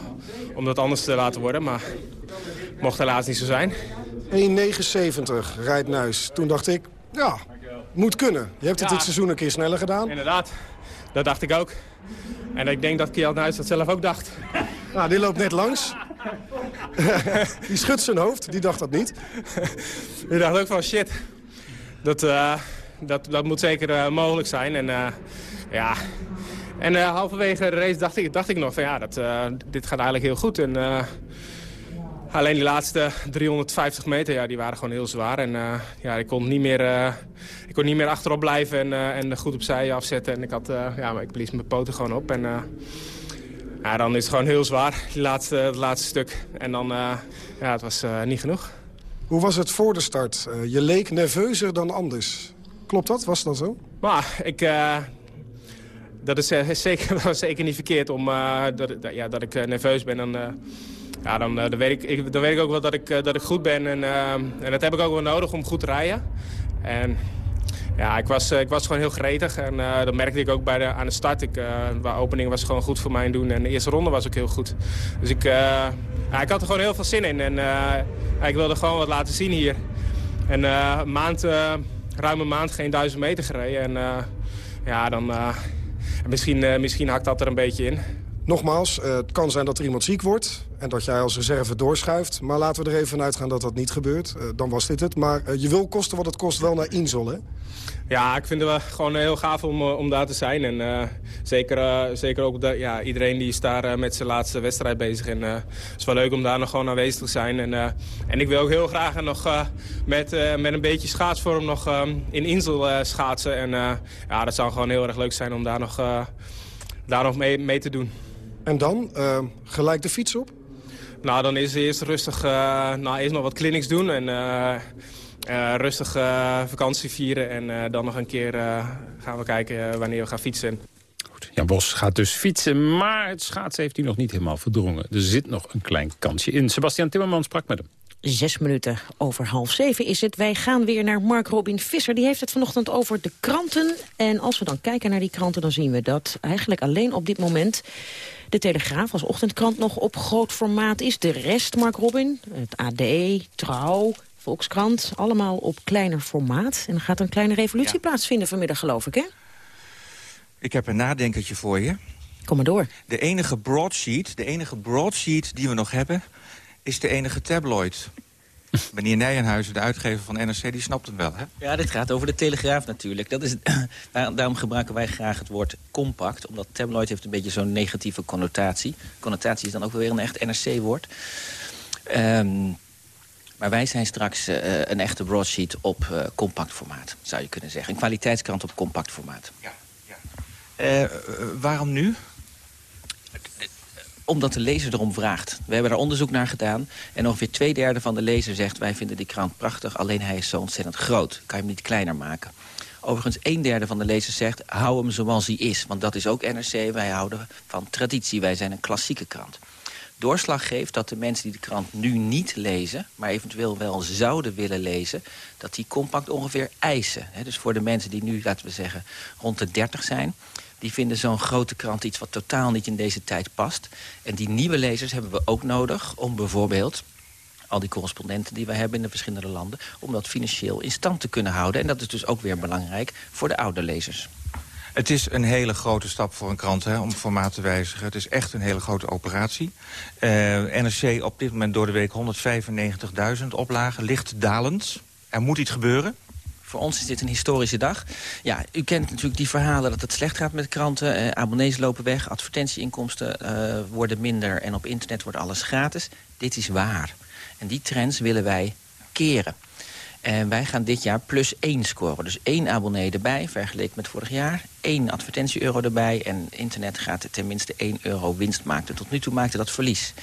Speaker 35: om dat anders te laten worden. Maar mocht helaas niet zo zijn.
Speaker 34: 1,79 rijdt Nuis. Toen dacht ik, ja, moet kunnen. Je hebt het
Speaker 35: Ja.
Speaker 34: dit seizoen een keer sneller gedaan.
Speaker 35: Inderdaad, dat dacht ik ook. En ik denk dat Kjeld Nuis dat zelf ook dacht.
Speaker 34: Nou, die loopt net langs. die schudt zijn hoofd, die dacht dat niet.
Speaker 35: Die dacht ook van shit, dat, eh, dat, dat moet zeker eh, mogelijk zijn. En eh, ja, en halverwege de race dacht ik, dacht ik nog van ja, dat, dit gaat eigenlijk heel goed. En, alleen die laatste 350 meter, ja, die waren gewoon heel zwaar. En eh, ja, ik kon niet meer, eh, ik kon niet meer achterop blijven en, eh, en goed opzij afzetten. En ik, had, ja, maar ik blies mijn poten gewoon op. En, Ja, dan is het gewoon heel zwaar, die laatste, het laatste stuk. En dan, uh, ja, het was uh, niet genoeg.
Speaker 34: Hoe was het voor de start? Uh, je leek nerveuzer dan anders. Klopt dat? Was dat zo?
Speaker 35: Maar ik... dat is zeker, zeker niet verkeerd om, dat, ja, dat ik nerveus ben. Dan, ja, dan, dan, weet ik, ik, dan weet ik ook wel dat ik, dat ik goed ben. En, en dat heb ik ook wel nodig om goed te rijden. En ja, ik was, ik was gewoon heel gretig. En dat merkte ik ook bij de, aan de start. Ik, de opening was gewoon goed voor mij doen. En de eerste ronde was ook heel goed. Dus ik, ja, ik had er gewoon heel veel zin in. En ik wilde gewoon wat laten zien hier. En een maand, ruim een maand geen duizend meter gereden. En ja, dan... misschien, misschien hakt dat er een beetje in.
Speaker 34: Nogmaals, het kan zijn dat er iemand ziek wordt en dat jij als reserve doorschuift. Maar laten we er even vanuit gaan dat dat niet gebeurt. dan was dit het. Maar je wil kosten wat het kost wel naar Insel, hè?
Speaker 35: Ja, ik vind het gewoon heel gaaf om, eh, om daar te zijn. En zeker, zeker ook ja, iedereen die is daar met zijn laatste wedstrijd bezig. En het is wel leuk om daar nog gewoon aanwezig te zijn. En, en ik wil ook heel graag nog met, met een beetje schaatsvorm nog in Insel schaatsen. En ja, dat zou gewoon heel erg leuk zijn om daar nog, daar nog mee, mee te doen.
Speaker 34: En dan? gelijk de fiets op?
Speaker 35: Nou, dan is eerst rustig nou, eerst nog wat clinics doen. En uh, rustig uh, vakantie vieren en uh, dan nog een keer gaan we kijken wanneer we gaan fietsen.
Speaker 3: Goed. Jan Bos gaat dus fietsen, maar het schaatsen heeft hij nog niet helemaal verdrongen. Er zit nog een klein kansje in. Sebastian Timmerman sprak met hem.
Speaker 4: Zes minuten over half zeven is het. Wij gaan weer naar Mark Robin Visser. Die heeft het vanochtend over de kranten. En als we dan kijken naar die kranten, dan zien we dat eigenlijk alleen op dit moment... de Telegraaf als ochtendkrant nog op groot formaat is. De rest, Mark Robin, het AD, Trouw, Volkskrant, allemaal op kleiner formaat. En er gaat een kleine revolutie plaatsvinden vanmiddag, geloof ik, hè?
Speaker 19: Ik heb een nadenkertje voor je.
Speaker 4: Kom maar door.
Speaker 19: De enige broadsheet, de enige broadsheet die we nog hebben... is de enige tabloid. Meneer Nijenhuizen, de uitgever van NRC, die snapt hem wel, hè?
Speaker 36: Ja, dit gaat over de Telegraaf natuurlijk. Dat is, daarom gebruiken wij graag het woord compact. Omdat tabloid heeft een beetje zo'n negatieve connotatie. Connotatie is dan ook weer een echt NRC-woord. Um, maar wij zijn straks uh, een echte broadsheet op uh, compact formaat, zou je kunnen zeggen. Een kwaliteitskrant op compact formaat. Ja, ja.
Speaker 19: Uh, waarom nu?
Speaker 36: Omdat de lezer erom vraagt. We hebben daar onderzoek naar gedaan. En ongeveer twee derde van de lezer zegt... wij vinden die krant prachtig, alleen hij is zo ontzettend groot. Kan je hem niet kleiner maken? Overigens, een derde van de lezers zegt... hou hem zoals hij is, want dat is ook NRC. Wij houden van traditie, wij zijn een klassieke krant doorslag geeft dat de mensen die de krant nu niet lezen... maar eventueel wel zouden willen lezen... dat die compact ongeveer eisen. dus voor de mensen die nu, laten we zeggen, rond de 30 zijn... die vinden zo'n grote krant iets wat totaal niet in deze tijd past. En die nieuwe lezers hebben we ook nodig om bijvoorbeeld al die correspondenten die we hebben in de verschillende landen... om dat financieel in stand te kunnen houden. En dat is dus ook weer belangrijk voor de oude lezers.
Speaker 19: Het is een hele grote stap voor een krant hè, om formaat te wijzigen. Het is echt een hele grote operatie. Uh, NRC op dit moment door de week 195.000 oplagen, licht dalend. Er moet iets gebeuren.
Speaker 36: Voor ons is dit een historische dag. Ja, u kent natuurlijk die verhalen dat het slecht gaat met kranten. Eh, abonnees lopen weg, advertentieinkomsten uh, worden minder... en op internet wordt alles gratis. Dit is waar. En die trends willen wij keren. En wij gaan dit jaar plus één scoren. Dus één abonnee erbij, vergeleken met vorig jaar. één advertentie-euro erbij. En internet gaat tenminste 1 euro winst maken. Tot nu toe maakte dat verlies.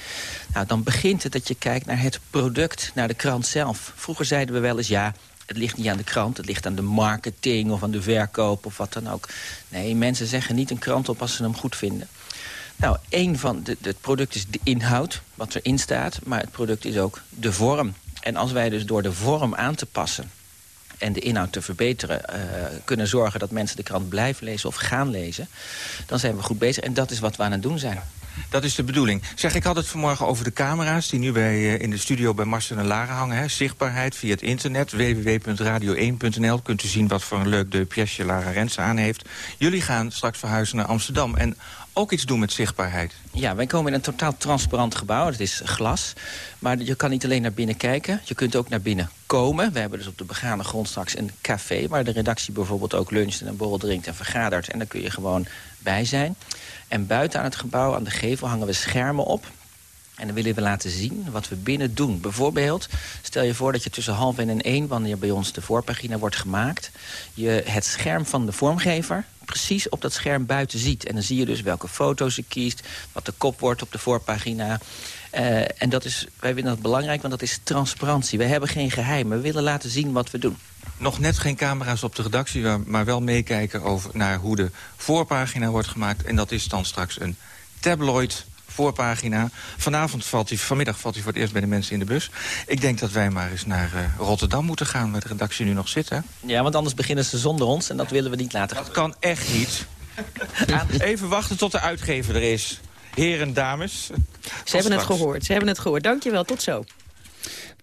Speaker 36: Nou, dan begint het dat je kijkt naar het product, naar de krant zelf. Vroeger zeiden we wel eens, ja, het ligt niet aan de krant. Het ligt aan de marketing of aan de verkoop of wat dan ook. Nee, mensen zeggen niet een krant op als ze hem goed vinden. Nou, één van de, het product is de inhoud, wat erin staat. Maar het product is ook de vorm. En als wij dus door de vorm aan te passen en de inhoud te verbeteren... Uh, kunnen zorgen dat mensen de krant blijven lezen of gaan lezen... dan zijn we goed bezig. En dat is wat we aan het doen zijn.
Speaker 19: Dat is de bedoeling. Zeg, ik had het vanmorgen over de camera's... die nu bij, uh, in de studio bij Marcel en Lara hangen. Hè. Zichtbaarheid via het internet, www.radio1.nl. Kunt u zien wat voor een leuk de pièce Lara Rensen aan heeft. Jullie gaan straks verhuizen naar Amsterdam. En ook iets doen met zichtbaarheid.
Speaker 36: Ja, wij komen in een totaal transparant gebouw. Het is glas. Maar je kan niet alleen naar binnen kijken. Je kunt ook naar binnen komen. We hebben dus op de begane grond straks een café... waar de redactie bijvoorbeeld ook luncht en een borrel drinkt en vergadert. En daar kun je gewoon bij zijn. En buiten aan het gebouw, aan de gevel, hangen we schermen op. En dan willen we laten zien wat we binnen doen. Bijvoorbeeld, stel je voor dat je tussen half en één... wanneer bij ons de voorpagina wordt gemaakt... je het scherm van de vormgever precies op dat scherm buiten ziet. En dan zie je dus welke foto's je kiest... wat de kop wordt op de voorpagina... Uh, en dat is, wij vinden dat belangrijk, want dat is transparantie. We hebben geen geheim, we willen laten zien wat we doen.
Speaker 19: Nog net geen camera's op de redactie, maar wel meekijken over naar hoe de voorpagina wordt gemaakt. En dat is dan straks een tabloid voorpagina. Vanavond valt hij, vanmiddag valt hij voor het eerst bij de mensen in de bus. Ik denk dat wij maar eens naar uh, Rotterdam moeten gaan, waar de redactie nu nog zit. Hè?
Speaker 36: Ja, want anders beginnen ze zonder ons en dat willen we niet laten.
Speaker 19: Dat kan echt niet. Even wachten tot de uitgever er is. Heren, dames.
Speaker 4: Ze hebben het gehoord, ze hebben het gehoord. Dankjewel, tot zo.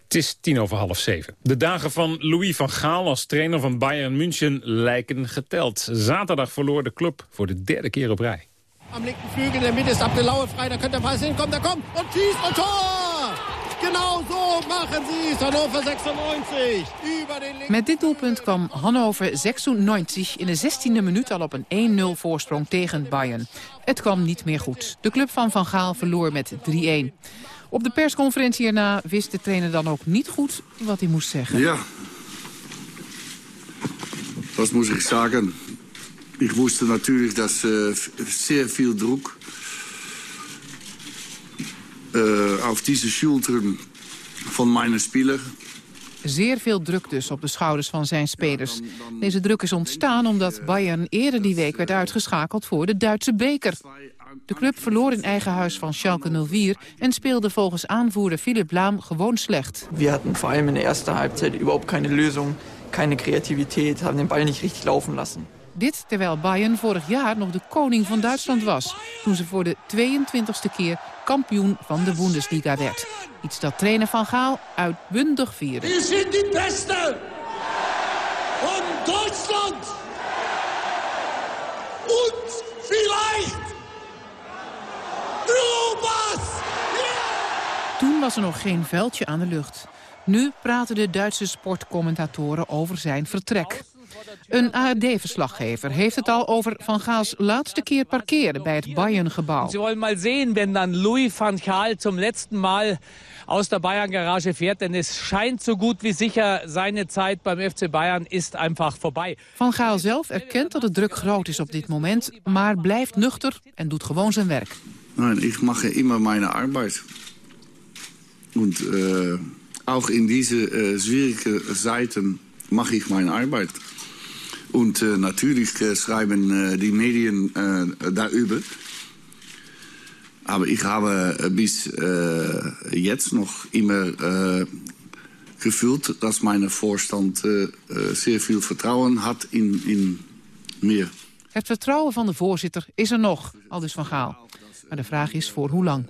Speaker 3: Het is tien over half zeven. De dagen van Louis van Gaal als trainer van Bayern München lijken geteld. Zaterdag verloor de club voor de derde keer op rij.
Speaker 37: Am linken Flügel in der Mitte ist Abdelauer frei, da könnte der Pass hinkommen, der kommt und schießt und Tor! Genau so machen sie es, Hannover 96. Über den
Speaker 38: Met dit doelpunt kwam Hannover 96 in de 16e minuut al op een 1-0 voorsprong tegen Bayern. Het kwam niet meer goed. De club van Van Gaal verloor met 3-1. Op de persconferentie erna wist de trainer dan ook niet goed wat hij moest zeggen.
Speaker 39: Ja, wat moest ik zeggen? Ik wusste natuurlijk dat uh, zeer veel druk uh, auf diese Schultern van mijn speler.
Speaker 38: Zeer veel druk dus op de schouders van zijn spelers. Deze druk is ontstaan omdat Bayern eerder die week werd uitgeschakeld voor de Duitse beker. De club verloor in eigen huis van Schalke 04 en speelde volgens aanvoerder Philipp Laam gewoon slecht.
Speaker 40: We hadden vor allem in de eerste halbzeit überhaupt keine Lösung, keine Kreativität, haben den Ball nicht richtig laufen lassen.
Speaker 38: Dit terwijl Bayern vorig jaar nog de koning van Duitsland was... toen ze voor de 22e keer kampioen van de Bundesliga werd. Iets dat trainer Van Gaal uitbundig vierde.
Speaker 37: We zijn de beste van Duitsland. En vielleicht Europas.
Speaker 38: Toen was er nog geen veldje aan de lucht. Nu praten de Duitse sportcommentatoren over zijn vertrek. Een ARD-verslaggever heeft het al over Van Gaals laatste keer parkeren bij het Bayern-gebouw.
Speaker 41: Ze willen mal zien, wenn dan Louis van Gaal zum letzten Mal aus der Bayern-Garage fährt. Denn es scheint so gut wie sicher, seine Zeit beim FC Bayern ist einfach vorbei.
Speaker 38: Van Gaal zelf erkent dat de druk groot is op dit moment, maar blijft nuchter en doet gewoon zijn werk.
Speaker 39: Nein, ich mache immer meine Arbeit. Und äh, auch in diese äh, schwierigen Zeiten mache ich meine Arbeit. Und äh, natürlich äh, schreiben äh, die Medien äh, darüber. Aber ich habe äh, bis äh, jetzt noch immer gefühlt, dass äh, äh, sehr viel Vertrauen hat in, in mir.
Speaker 38: Het vertrouwen van de voorzitter is er nog, al dus Van Gaal. Maar de vraag is voor hoe lang.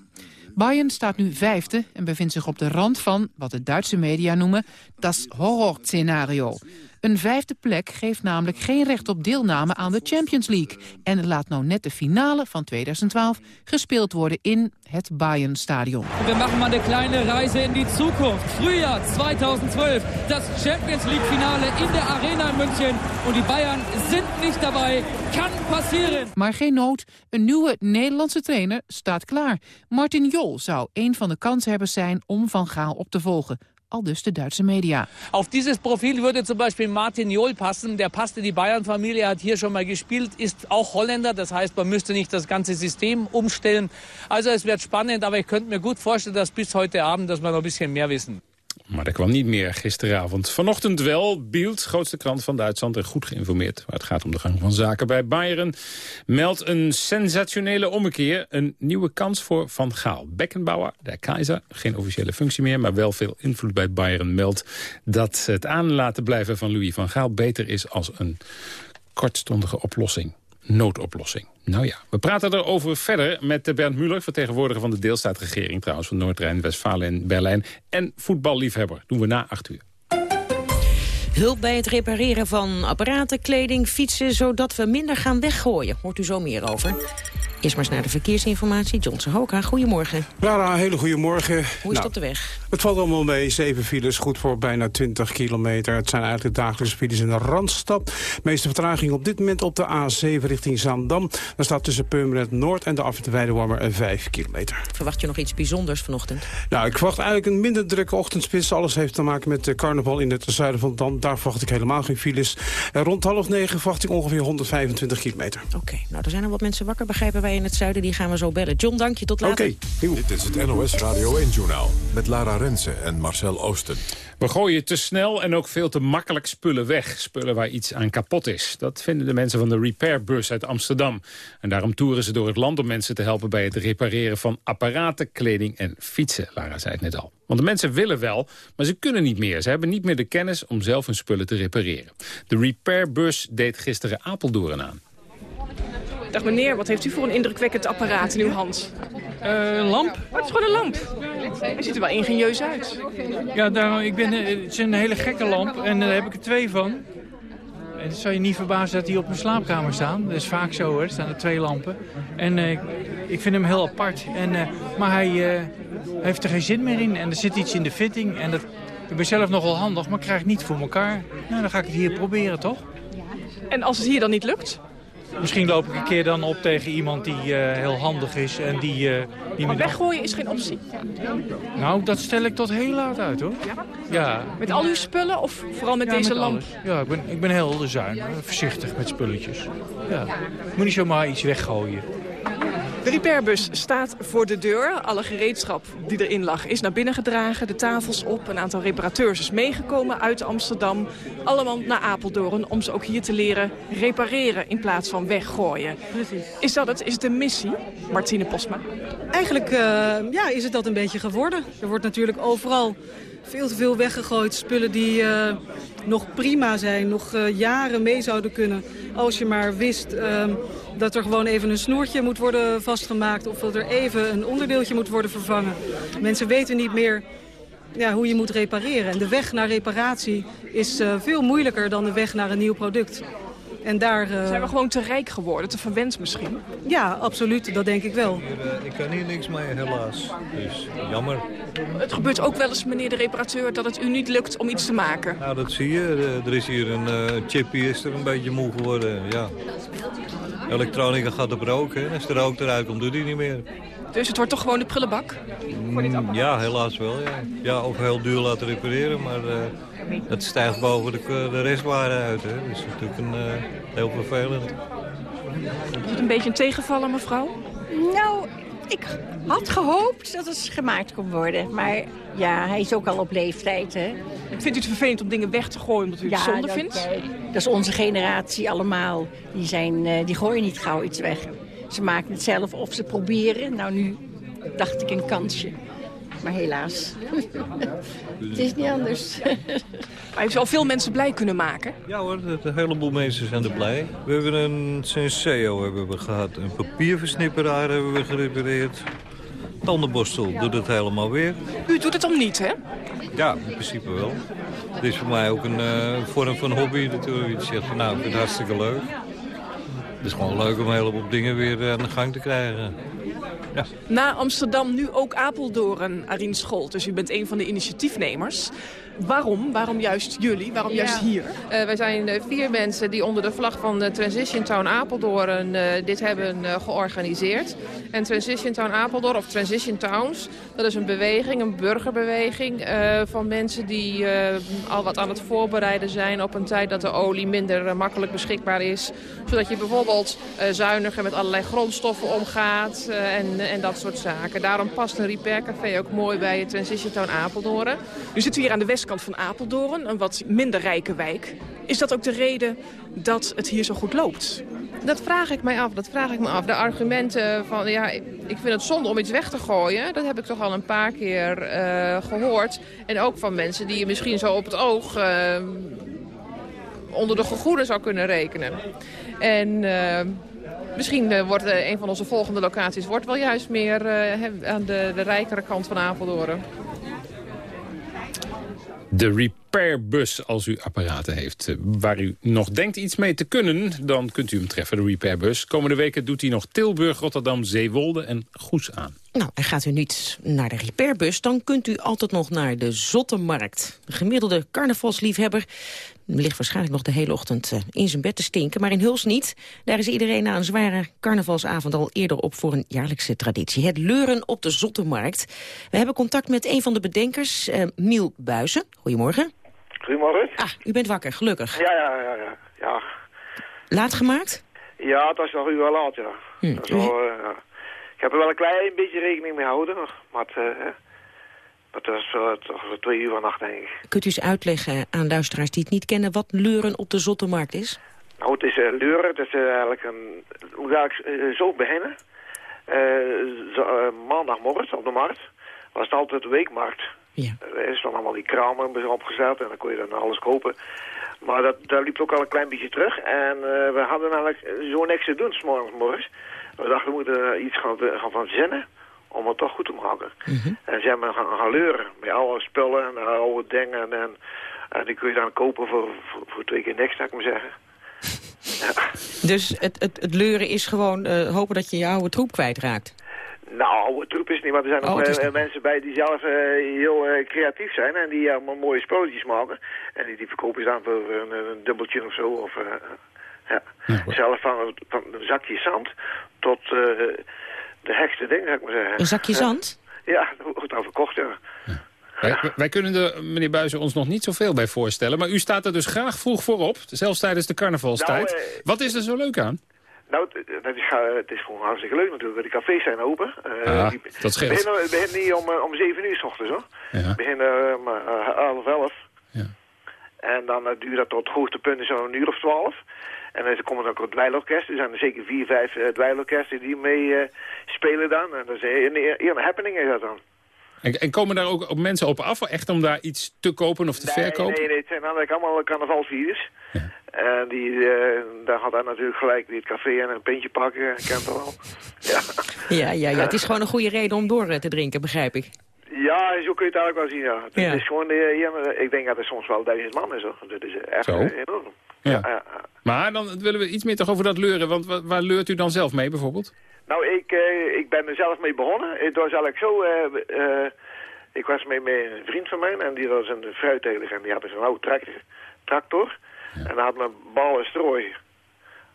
Speaker 38: Bayern staat nu vijfde en bevindt zich op de rand van wat de Duitse media noemen das Horrorszenario. Een vijfde plek geeft namelijk geen recht op deelname aan de Champions League. En laat nou net de finale van 2012 gespeeld worden in het Bayern-stadion.
Speaker 41: We maken maar een kleine reise in die toekomst. Frühjahr 2012, das Champions League-finale in de Arena in München. En die Bayern zijn niet dabei. Kan passeren.
Speaker 38: Maar geen nood, een nieuwe Nederlandse trainer staat klaar. Martin Jol zou een van de kanshebbers zijn om Van Gaal op te volgen al dus de Duitse media.
Speaker 41: Auf dieses Profil würde zum Beispiel Martin Jol passen. Der passt in die Bayern-Familie, hat hier schon mal gespielt, ist auch Holländer. Das heißt, man müsste nicht das ganze System umstellen. Also es wird spannend, aber ich könnte mir gut vorstellen, dass bis heute Abend, dass wir noch ein bisschen mehr wissen.
Speaker 3: Maar er kwam niet meer gisteravond. Vanochtend wel. Bild, grootste krant van Duitsland en goed geïnformeerd... waar het gaat om de gang van zaken bij Bayern... meldt een sensationele ommekeer. Een nieuwe kans voor Van Gaal. Beckenbauer, de keizer, geen officiële functie meer... maar wel veel invloed bij Bayern meldt... dat het aanlaten blijven van Louis van Gaal... beter is als een kortstondige oplossing noodoplossing. Nou ja, we praten erover verder met Bernd Muller... vertegenwoordiger van de deelstaatregering trouwens... van Noord-Rijn-Westfalen en Berlijn. En voetballiefhebber. Doen we na acht uur.
Speaker 4: Hulp bij het repareren van apparaten, kleding, fietsen... zodat we minder gaan weggooien. Hoort u zo meer over. Eerst maar eens naar de verkeersinformatie. Johnson Hoka, goedemorgen.
Speaker 29: Lara, hele goede morgen.
Speaker 4: Hoe is het
Speaker 29: Nou,
Speaker 4: op de weg?
Speaker 29: Het valt allemaal mee. Zeven files, goed voor bijna 20 kilometer. Het zijn eigenlijk dagelijkse files in de Randstad. De meeste vertraging op dit moment op de A7 richting Zaandam. Daar staat tussen Purmerend Noord en de afrit Weidewormer 5 kilometer.
Speaker 4: Verwacht je nog iets bijzonders vanochtend?
Speaker 29: Nou, ik verwacht eigenlijk een minder drukke ochtendspits. Alles heeft te maken met de carnaval in het zuiden van het land. Daar verwacht ik helemaal geen files. En rond half negen verwacht ik ongeveer 125 kilometer.
Speaker 4: Oké, nou er zijn er wat mensen wakker, begrijpen wij in het zuiden. Die gaan we zo bellen. John, dank je. Tot later.
Speaker 2: Dit is het NOS Radio 1-journaal met Lara Rensen en Marcel Oosten.
Speaker 3: We gooien te snel en ook veel te makkelijk spullen weg. Spullen waar iets aan kapot is. Dat vinden de mensen van de Repairbus uit Amsterdam. En daarom toeren ze door het land om mensen te helpen... bij het repareren van apparaten, kleding en fietsen. Lara zei het net al. Want de mensen willen wel, maar ze kunnen niet meer. Ze hebben niet meer de kennis om zelf hun spullen te repareren. De Repairbus deed gisteren Apeldoorn aan.
Speaker 42: Dag meneer, wat heeft u voor een indrukwekkend apparaat in uw hand?
Speaker 43: een lamp.
Speaker 42: Oh, het is gewoon een lamp. Hij ziet er wel ingenieus uit.
Speaker 43: Ja, daarom, ik ben, eh, het is een hele gekke lamp en daar heb ik er twee van. En het zou je niet verbazen dat die op mijn slaapkamer staan. Dat is vaak zo hoor, er staan er twee lampen. En eh, ik vind hem heel apart. En, eh, maar hij, eh, heeft er geen zin meer in en er zit iets in de fitting. En dat, ik ben zelf nogal handig, maar krijg het niet voor elkaar. Nou, dan ga ik het hier proberen toch?
Speaker 42: En als het hier dan niet lukt?
Speaker 43: Misschien loop ik een keer dan op tegen iemand die eh, heel handig is en die... eh die
Speaker 42: Maar weggooien is geen optie.
Speaker 43: Nou, dat stel ik tot heel laat uit hoor. Ja.
Speaker 42: Met al uw spullen of vooral met
Speaker 43: Ja,
Speaker 42: deze
Speaker 43: met
Speaker 42: lamp?
Speaker 43: alles. Ja, ik ben, ik ben heel zuinig, voorzichtig met spulletjes. Ja. Moet niet zomaar iets weggooien.
Speaker 42: De repairbus staat voor de deur. Alle gereedschap die erin lag is naar binnen gedragen. De tafels op. Een aantal reparateurs is meegekomen uit Amsterdam. Allemaal naar Apeldoorn om ze ook hier te leren repareren in plaats van weggooien.
Speaker 44: Precies.
Speaker 42: Is dat het? Is het een missie? Martine Posma.
Speaker 44: Eigenlijk eh, ja, is het dat een beetje geworden. Er wordt natuurlijk overal veel te veel weggegooid. Spullen die eh, nog prima zijn, nog eh, jaren mee zouden kunnen. Als je maar wist ehm, dat er gewoon even een snoertje moet worden vastgemaakt... of dat er even een onderdeeltje moet worden vervangen. Mensen weten niet meer ja, hoe je moet repareren. En de weg naar reparatie is eh, veel moeilijker dan de weg naar een nieuw product. En daar... eh,
Speaker 42: Zijn we gewoon te rijk geworden, te verwend misschien?
Speaker 44: Ja, absoluut. Dat denk ik wel.
Speaker 45: Ik kan hier niks mee, helaas. Dus jammer.
Speaker 42: Het gebeurt ook wel eens, meneer de reparateur, dat het u niet lukt om iets te maken.
Speaker 45: Nou, dat zie je. Eh, Er is hier een eh chippy is er een beetje moe geworden. Ja. Elektronica gaat op rook. Hè. Als de rook eruit komt, doet hij niet meer.
Speaker 42: Dus het wordt toch gewoon de prullenbak?
Speaker 45: Mm, ja, helaas wel. Ja. ja, of heel duur laten repareren. Maar eh, het stijgt boven de, de restwaarde uit. Hè. Dus dat is natuurlijk een, eh, heel vervelend.
Speaker 42: Is het een beetje een tegenvaller, mevrouw?
Speaker 46: Nou, ik had gehoopt dat het gemaakt kon worden. Maar ja, hij is ook al op leeftijd, hè.
Speaker 42: Vindt u het vervelend om dingen weg te gooien omdat u het zonde
Speaker 46: dat,
Speaker 42: vindt?
Speaker 46: eh, dat is onze generatie allemaal. Die, zijn, eh, die gooien niet gauw iets weg. Ze maken het zelf of ze proberen. Nou, nu dacht ik een kansje. Maar helaas. het is niet anders.
Speaker 42: Hij heeft wel veel mensen blij kunnen maken.
Speaker 45: Ja hoor, een heleboel mensen zijn er blij. We hebben een Senseo hebben we gehad. Een papierversnipperaar hebben we gerepareerd. Tandenborstel doet het helemaal weer.
Speaker 42: U doet het dan niet, hè?
Speaker 45: Ja, in principe wel. Het is voor mij ook een eh, vorm van hobby natuurlijk. Je zegt van nou, ik vind het hartstikke leuk. Het is gewoon leuk om een heleboel dingen weer eh, aan de gang te krijgen. Ja.
Speaker 42: Na Amsterdam nu ook Apeldoorn, Arien Scholt. Dus u bent een van de initiatiefnemers. Waarom? Waarom juist jullie? Waarom juist
Speaker 47: Ja.
Speaker 42: hier?
Speaker 47: Eh, wij zijn eh, vier mensen die onder de vlag van de Transition Town Apeldoorn eh, dit hebben eh, georganiseerd. En Transition Town Apeldoorn, of Transition Towns, dat is een beweging, een burgerbeweging eh, van mensen die eh, al wat aan het voorbereiden zijn op een tijd dat de olie minder eh, makkelijk beschikbaar is. Zodat je bijvoorbeeld eh, zuiniger met allerlei grondstoffen omgaat eh, en, en dat soort zaken. Daarom past een repair café ook mooi bij Transition Town Apeldoorn.
Speaker 42: Nu zitten we hier aan de westkant van Apeldoorn, een wat minder rijke wijk. Is dat ook de reden dat het hier zo goed loopt?
Speaker 47: Dat vraag ik mij af, dat vraag ik me af. De argumenten van, ja, ik vind het zonde om iets weg te gooien... dat heb ik toch al een paar keer eh, gehoord. En ook van mensen die je misschien zo op het oog... eh, onder de gegoeden zou kunnen rekenen. En eh, misschien wordt een van onze volgende locaties... wordt wel juist meer aan de, de rijkere kant van Apeldoorn.
Speaker 3: De Repairbus als u apparaten heeft. Eh, Waar u nog denkt iets mee te kunnen, dan kunt u hem treffen, de Repairbus. Komende weken doet hij nog Tilburg, Rotterdam, Zeewolde en Goes aan.
Speaker 4: Nou, en gaat u niet naar de repairbus, dan kunt u altijd nog naar de Zottemarkt. De gemiddelde carnavalsliefhebber ligt waarschijnlijk nog de hele ochtend eh, in zijn bed te stinken. Maar in Huls niet. Daar is iedereen na een zware carnavalsavond al eerder op voor een jaarlijkse traditie. Het leuren op de Zottemarkt. We hebben contact met een van de bedenkers, eh, Miel Buizen. Goedemorgen.
Speaker 48: Goedemorgen.
Speaker 4: Ah, u bent wakker, gelukkig.
Speaker 48: Ja, ja, ja, ja. ja.
Speaker 4: Laat gemaakt?
Speaker 48: Ja, het was nog uur laat, ja.
Speaker 4: Hm.
Speaker 48: Dat is wel, eh, ja. Ik heb er wel een klein beetje rekening mee houden, maar het, eh, hè. maar het was toch twee uur vannacht, denk ik.
Speaker 4: Kunt u eens uitleggen aan luisteraars die het niet kennen... wat leuren op de Zottemarkt is?
Speaker 48: Nou, het is uh, leuren, het is eh, eigenlijk een... Hoe ga ik eh, zo beginnen? Eh, zo, eh, maandagmorgen op de markt was het altijd de weekmarkt.
Speaker 4: Ja.
Speaker 48: Er is dan allemaal die kramen opgezet en dan kon je dan alles kopen. Maar dat, dat liep ook al een klein beetje terug. En eh, we hadden eigenlijk zo niks te doen, s morgens. We dachten, we moeten er iets gaan, gaan van zinnen om het toch goed te maken. En zijn we gaan, gaan leuren met alle spullen en oude dingen. En, en die kun je dan kopen voor, voor, voor twee keer niks, zou ik maar zeggen.
Speaker 4: Dus het, het, het leuren is gewoon eh, hopen dat je je oude troep kwijtraakt.
Speaker 48: Nou, het troep is niet, maar er zijn
Speaker 4: Oh, is
Speaker 48: eh, mensen bij die zelf eh, heel eh, creatief zijn en die allemaal mooie spulletjes maken. En die, die verkopen ze dan voor een, een dubbeltje of zo. Of, eh, ja. Zelf van, van een zakje zand tot eh, de hekste ding, zou ik maar zeggen.
Speaker 4: Een zakje
Speaker 48: Ja.
Speaker 4: zand?
Speaker 48: Ja, dat wordt al verkocht, ja.
Speaker 3: Wij, wij kunnen er, meneer Buizen, ons nog niet zoveel bij voorstellen. Maar u staat er dus graag vroeg voorop, zelfs tijdens de carnavalstijd.
Speaker 48: Nou, eh,
Speaker 3: Wat is er zo leuk aan?
Speaker 48: Nou, het, het is, ga- het is gewoon hartstikke leuk natuurlijk. Die cafés zijn open. Eh,
Speaker 3: Ah,
Speaker 48: die
Speaker 3: dat scheelt.
Speaker 48: beginnen, het begint niet om, eh, om 7 uur s ochtends hoor.
Speaker 3: Ja.
Speaker 48: Het begint eh, om eh, half elf. En dan eh, duurt dat tot het hoogtepunt is zo'n uur of twaalf. En dan komen er ook dweilorkesten. Er zijn er zeker vier, vijf uh, dweilorkesten die mee eh, spelen dan. En dat is een, een, een happening is dat dan.
Speaker 3: En, en komen daar ook mensen op af, echt om daar iets te kopen of te verkopen?
Speaker 48: Nee, nee, het zijn eigenlijk allemaal carnavalsvirus. En die, eh, daar gaat dan natuurlijk gelijk weer het café en een pintje pakken. Kent wel. Ja.
Speaker 4: Ja, ja, ja, het is gewoon een goede reden om door te drinken, begrijp ik.
Speaker 48: Ja, zo kun je het eigenlijk wel zien, ja. Het
Speaker 4: Ja.
Speaker 48: is gewoon, hier, ik denk dat er soms wel duizend man is, hoor. Dat is echt
Speaker 3: Zo.
Speaker 48: enorm.
Speaker 3: Ja. Maar dan willen we iets meer toch over dat leuren. Want wa- waar leurt u dan zelf mee bijvoorbeeld?
Speaker 48: Nou, ik, eh, ik ben er zelf mee begonnen. Het was eigenlijk zo... eh, eh, ik was mee met een vriend van mij en die was een fruitteler en die had zo'n oude tractor. tractor. En daar hadden we bal en strooi.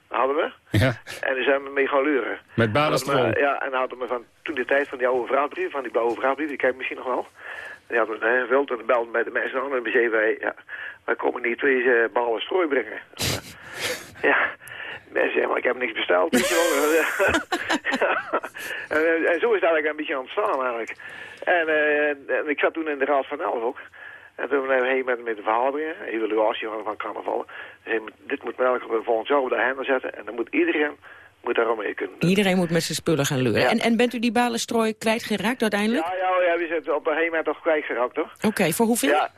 Speaker 48: Hadden we.
Speaker 3: Ja.
Speaker 48: En daar zijn we mee gaan leuren.
Speaker 3: Met balen en
Speaker 48: Hadden we-
Speaker 3: stro.
Speaker 48: Ja, en dan hadden we van toen de tijd van die oude vraagbrief, van die blauwe vraagbrief, die kijk misschien nog wel. Die hadden we hè, wild en dan belden bij de mensen aan en dan zeiden wij, ja, wij komen hier twee uh, ballen en strooi brengen. ja, mensen zeggen, maar ik heb niks besteld. Weet je wel. en, eh, en zo is het eigenlijk een beetje ontstaan eigenlijk. En, eh, en ik zat toen in de Raad van Elf ook. En toen hebben we met, met de vergaderingen, evaluatie van, van carnaval. Dus dit moet melk op volgend jaar op de agenda zetten. En dan moet iedereen moet daar al mee kunnen.
Speaker 4: Iedereen moet met zijn spullen gaan leuren.
Speaker 48: Ja.
Speaker 4: En, en bent u die balenstrooi kwijtgeraakt uiteindelijk?
Speaker 48: Ja, ja, ja, we zijn op een gegeven moment toch kwijtgeraakt, toch?
Speaker 4: Oké, voor hoeveel?
Speaker 48: Ja.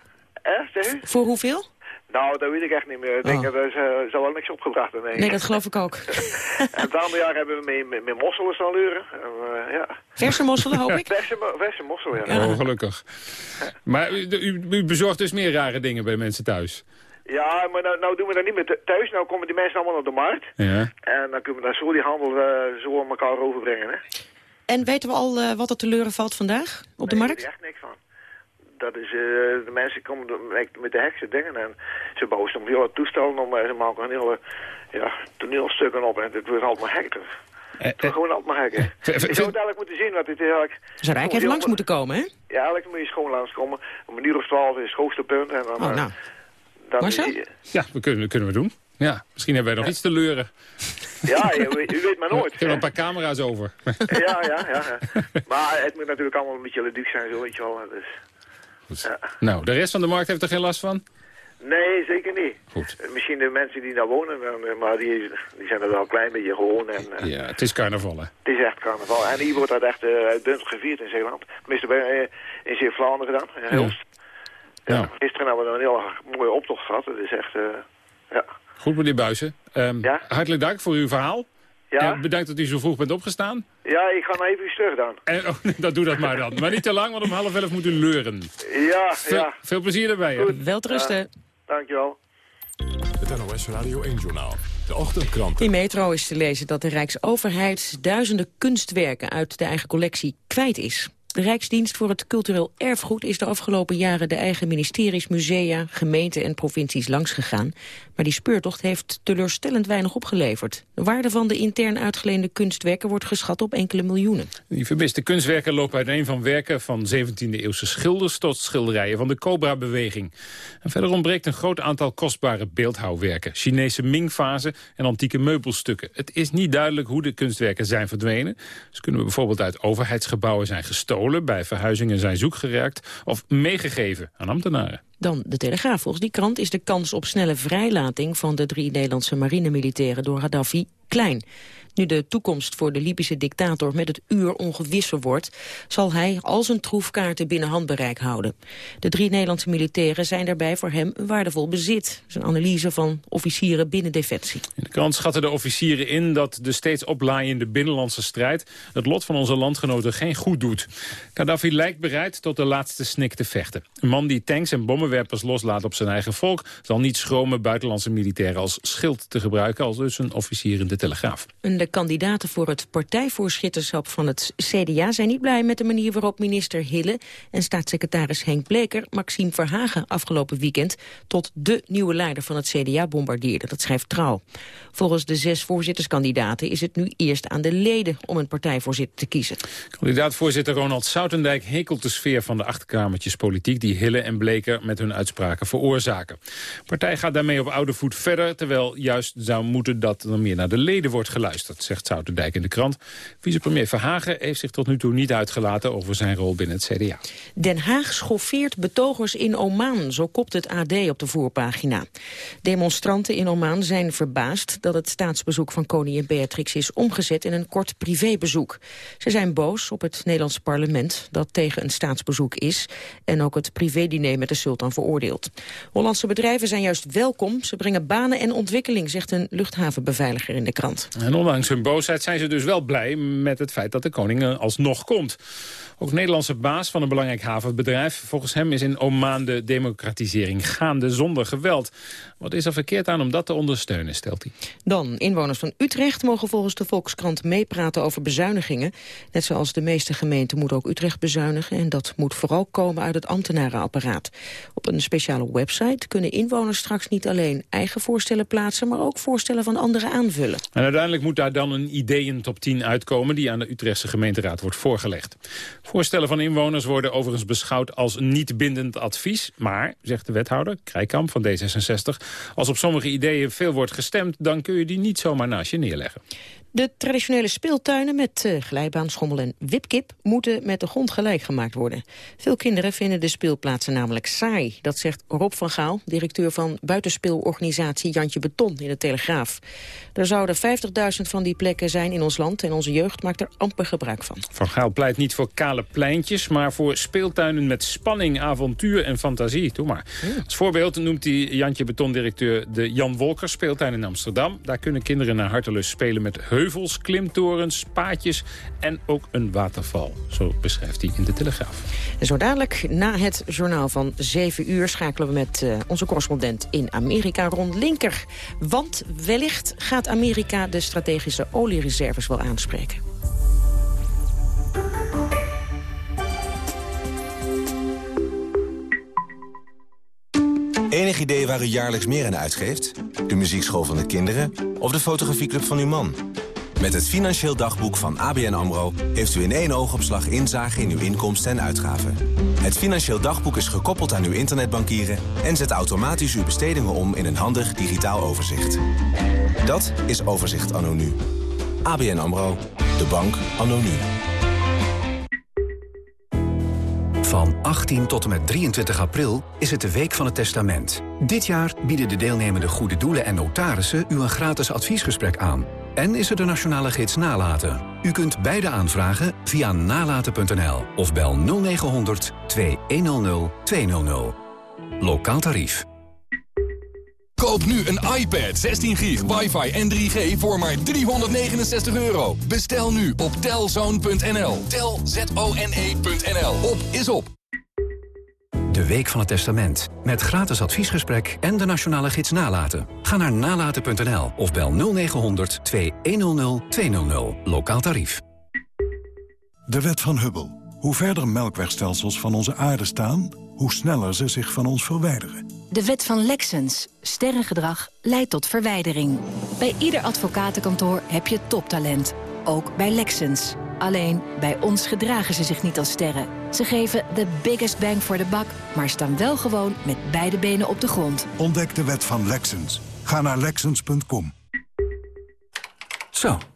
Speaker 48: Hè, zeg?
Speaker 4: Voor hoeveel?
Speaker 48: Nou, dat weet ik echt niet meer. Ik denk
Speaker 4: Oh.
Speaker 48: dat er uh, zal wel niks opgebracht hebben.
Speaker 4: Nee, dat geloof ik ook.
Speaker 48: en het andere jaar hebben we met, met, met mosselen staan leuren. En, uh, ja.
Speaker 4: Verse mosselen, hoop ik?
Speaker 48: Verse, mo- verse mosselen, ja.
Speaker 3: Oh, gelukkig. Maar u, u, u bezorgt dus meer rare dingen bij mensen thuis?
Speaker 48: Ja, maar nou, nou doen we dat niet meer thu- thuis. Nou komen die mensen allemaal op de markt.
Speaker 3: Ja.
Speaker 48: En dan kunnen we daar zo die handel uh, zo aan elkaar overbrengen, hè.
Speaker 4: En weten we al uh, wat er te leuren valt vandaag op de
Speaker 48: nee,
Speaker 4: markt?
Speaker 48: Nee, echt niks van. Dat is, uh, de mensen komen met de heksen dingen en ze bouwen soms hele toestellen om, ze maken een hele ja, toneelstukken op en het wordt altijd maar hekker. Het wordt gewoon altijd maar hekken. Je zou het eigenlijk moeten zien wat dit is eigenlijk...
Speaker 4: Ze zouden eigenlijk even langs moeten komen, hè?
Speaker 48: Ja, eigenlijk moet je schoon langskomen. Om een uur of twaalf is het hoogste punt. En dan,
Speaker 4: oh, nou.
Speaker 48: Dan
Speaker 4: Marcel?
Speaker 48: Je...
Speaker 3: Ja, dat kunnen, kunnen we doen. Ja, misschien hebben wij nog ja. iets te leuren.
Speaker 48: Ja, u, u weet maar nooit.
Speaker 3: Er kunnen een paar camera's over.
Speaker 48: ja, ja, ja, ja. Maar het moet natuurlijk allemaal een beetje ludiek zijn, zo weet je wel. Dus,
Speaker 3: ja. Nou, de rest van de markt heeft er geen last van?
Speaker 48: Nee, zeker niet.
Speaker 3: Goed.
Speaker 48: Misschien de mensen die daar wonen, maar die, die zijn er wel een klein beetje gewoon. En, uh,
Speaker 3: ja, het is carnaval, hè?
Speaker 48: Het is echt carnaval. En hier wordt dat echt uh, gevierd in Zeeland. Tenminste, bij, uh, in Zeeuw-Vlaanderen dan, in Hulst. Ja. Ja. Gisteren hebben we een heel mooie optocht gehad. Het is echt, uh, ja.
Speaker 3: Goed, meneer Buizen. Um, ja? Hartelijk dank voor uw verhaal.
Speaker 48: Ja?
Speaker 3: bedankt dat u zo vroeg bent opgestaan.
Speaker 48: Ja, ik ga nog even terug dan.
Speaker 3: En, oh, dat doe dat maar dan. Maar niet te lang, want om half elf moet u leuren.
Speaker 48: Ja,
Speaker 3: Veel,
Speaker 48: ja.
Speaker 3: veel plezier erbij. Hè?
Speaker 4: Wel rusten.
Speaker 48: Dankjewel.
Speaker 2: Het NOS Radio 1-journaal. De ochtendkranten.
Speaker 4: In Metro is te lezen dat de Rijksoverheid duizenden kunstwerken uit de eigen collectie kwijt is. De Rijksdienst voor het Cultureel Erfgoed is de afgelopen jaren de eigen ministeries, musea, gemeenten en provincies langsgegaan. Maar die speurtocht heeft teleurstellend weinig opgeleverd. De waarde van de intern uitgeleende kunstwerken wordt geschat op enkele miljoenen.
Speaker 3: Die vermiste kunstwerken lopen uiteen van werken van 17e-eeuwse schilders... tot schilderijen van de Cobra-beweging. En verder ontbreekt een groot aantal kostbare beeldhouwwerken... Chinese Ming-fase en antieke meubelstukken. Het is niet duidelijk hoe de kunstwerken zijn verdwenen. Ze kunnen bijvoorbeeld uit overheidsgebouwen zijn gestolen... bij verhuizingen zijn zoek geraakt of meegegeven aan ambtenaren.
Speaker 4: Dan de Telegraaf. Volgens die krant is de kans op snelle vrijlating van de drie Nederlandse marinemilitairen door Gaddafi klein. Nu de toekomst voor de Libische dictator met het uur ongewisser wordt... zal hij al zijn troefkaarten binnen handbereik houden. De drie Nederlandse militairen zijn daarbij voor hem een waardevol bezit. Dat is een analyse van officieren binnen Defensie.
Speaker 3: In de krant schatten de officieren in dat de steeds oplaaiende binnenlandse strijd... het lot van onze landgenoten geen goed doet. Gaddafi lijkt bereid tot de laatste snik te vechten. Een man die tanks en bommenwerpers loslaat op zijn eigen volk... zal niet schromen buitenlandse militairen als schild te gebruiken... als dus een officier in de Telegraaf.
Speaker 4: De kandidaten voor het partijvoorschitterschap van het CDA zijn niet blij met de manier waarop minister Hille en staatssecretaris Henk Bleker Maxime Verhagen afgelopen weekend tot de nieuwe leider van het CDA bombardeerden. Dat schrijft Trouw. Volgens de zes voorzitterskandidaten is het nu eerst aan de leden om een partijvoorzitter te kiezen.
Speaker 3: Kandidaat-voorzitter Ronald Soutendijk hekelt de sfeer van de achterkamertjespolitiek die Hille en Bleker met hun uitspraken veroorzaken. De partij gaat daarmee op oude voet verder, terwijl juist zou moeten dat er meer naar de leden wordt geluisterd, zegt Soutendijk in de krant. Vicepremier Verhagen heeft zich tot nu toe niet uitgelaten over zijn rol binnen het CDA.
Speaker 4: Den Haag schoffeert betogers in Oman, zo kopt het AD op de voorpagina. Demonstranten in Oman zijn verbaasd dat het staatsbezoek van koningin Beatrix is omgezet in een kort privébezoek. Ze zijn boos op het Nederlands parlement dat tegen een staatsbezoek is en ook het privédiner met de sultan veroordeelt. Hollandse bedrijven zijn juist welkom. Ze brengen banen en ontwikkeling, zegt een luchthavenbeveiliger in de krant.
Speaker 3: En ondanks hun boosheid zijn ze dus wel blij met het feit dat de koning er alsnog komt. Ook Nederlandse baas van een belangrijk havenbedrijf. Volgens hem is in Oman de democratisering gaande zonder geweld. Wat is er verkeerd aan om dat te ondersteunen, stelt hij.
Speaker 4: Dan, inwoners van Utrecht mogen volgens de Volkskrant meepraten over bezuinigingen. Net zoals de meeste gemeenten moet ook Utrecht bezuinigen. En dat moet vooral komen uit het ambtenarenapparaat. Op een speciale website kunnen inwoners straks niet alleen eigen voorstellen plaatsen... maar ook voorstellen van anderen aanvullen.
Speaker 3: En uiteindelijk moet daar dan een ideeën top 10 uitkomen... die aan de Utrechtse gemeenteraad wordt voorgelegd. Voorstellen van inwoners worden overigens beschouwd als niet bindend advies. Maar, zegt de wethouder, Krijkamp van D66... als op sommige ideeën veel wordt gestemd... dan kun je die niet zomaar naast je neerleggen.
Speaker 4: De traditionele speeltuinen met uh, glijbaan, schommel en wipkip moeten met de grond gelijk gemaakt worden. Veel kinderen vinden de speelplaatsen namelijk saai. Dat zegt Rob van Gaal, directeur van buitenspeelorganisatie Jantje Beton in de Telegraaf. Er zouden 50.000 van die plekken zijn in ons land en onze jeugd maakt er amper gebruik van.
Speaker 3: Van Gaal pleit niet voor kale pleintjes, maar voor speeltuinen met spanning, avontuur en fantasie. Doe maar. Als voorbeeld noemt hij Jantje Beton-directeur de Jan Wolker speeltuin in Amsterdam. Daar kunnen kinderen naar hartelust spelen met heuvels, klimtorens, paadjes en ook een waterval. Zo beschrijft hij in de Telegraaf.
Speaker 4: En zo dadelijk, na het journaal van 7 uur... schakelen we met uh, onze correspondent in Amerika, Ron Linker. Want wellicht gaat Amerika de strategische oliereserves wel aanspreken.
Speaker 49: Enig idee waar u jaarlijks meer aan uitgeeft? De muziekschool van de kinderen of de fotografieclub van uw man? Met het Financieel Dagboek van ABN AMRO... heeft u in één oogopslag inzage in uw inkomsten en uitgaven. Het Financieel Dagboek is gekoppeld aan uw internetbankieren... en zet automatisch uw bestedingen om in een handig digitaal overzicht. Dat is Overzicht anno nu. ABN AMRO. De bank anno nu.
Speaker 50: Van 18 tot en met 23 april is het de Week van het Testament. Dit jaar bieden de deelnemende goede doelen en notarissen u een gratis adviesgesprek aan. En is er de nationale gids Nalaten. U kunt beide aanvragen via nalaten.nl of bel 0900 2100 200. Lokaal tarief.
Speaker 39: Koop nu een iPad 16 gig wifi en 3G voor maar 369 euro. Bestel nu op telzone.nl. Telzone.nl. Op is op.
Speaker 1: De Week van het Testament. Met gratis adviesgesprek en de nationale gids Nalaten. Ga naar nalaten.nl of bel 0900 2100 200. Lokaal tarief.
Speaker 51: De wet van Hubble. Hoe verder melkwegstelsels van onze aarde staan... hoe sneller ze zich van ons verwijderen.
Speaker 52: De wet van Lexens. Sterrengedrag leidt tot verwijdering. Bij ieder advocatenkantoor heb je toptalent. Ook bij Lexens. Alleen, bij ons gedragen ze zich niet als sterren. Ze geven de biggest bang voor de bak, maar staan wel gewoon met beide benen op de grond.
Speaker 51: Ontdek de wet van Lexens. Ga naar Lexens.com.
Speaker 13: Zo,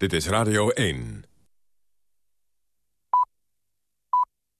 Speaker 2: Dit is Radio 1.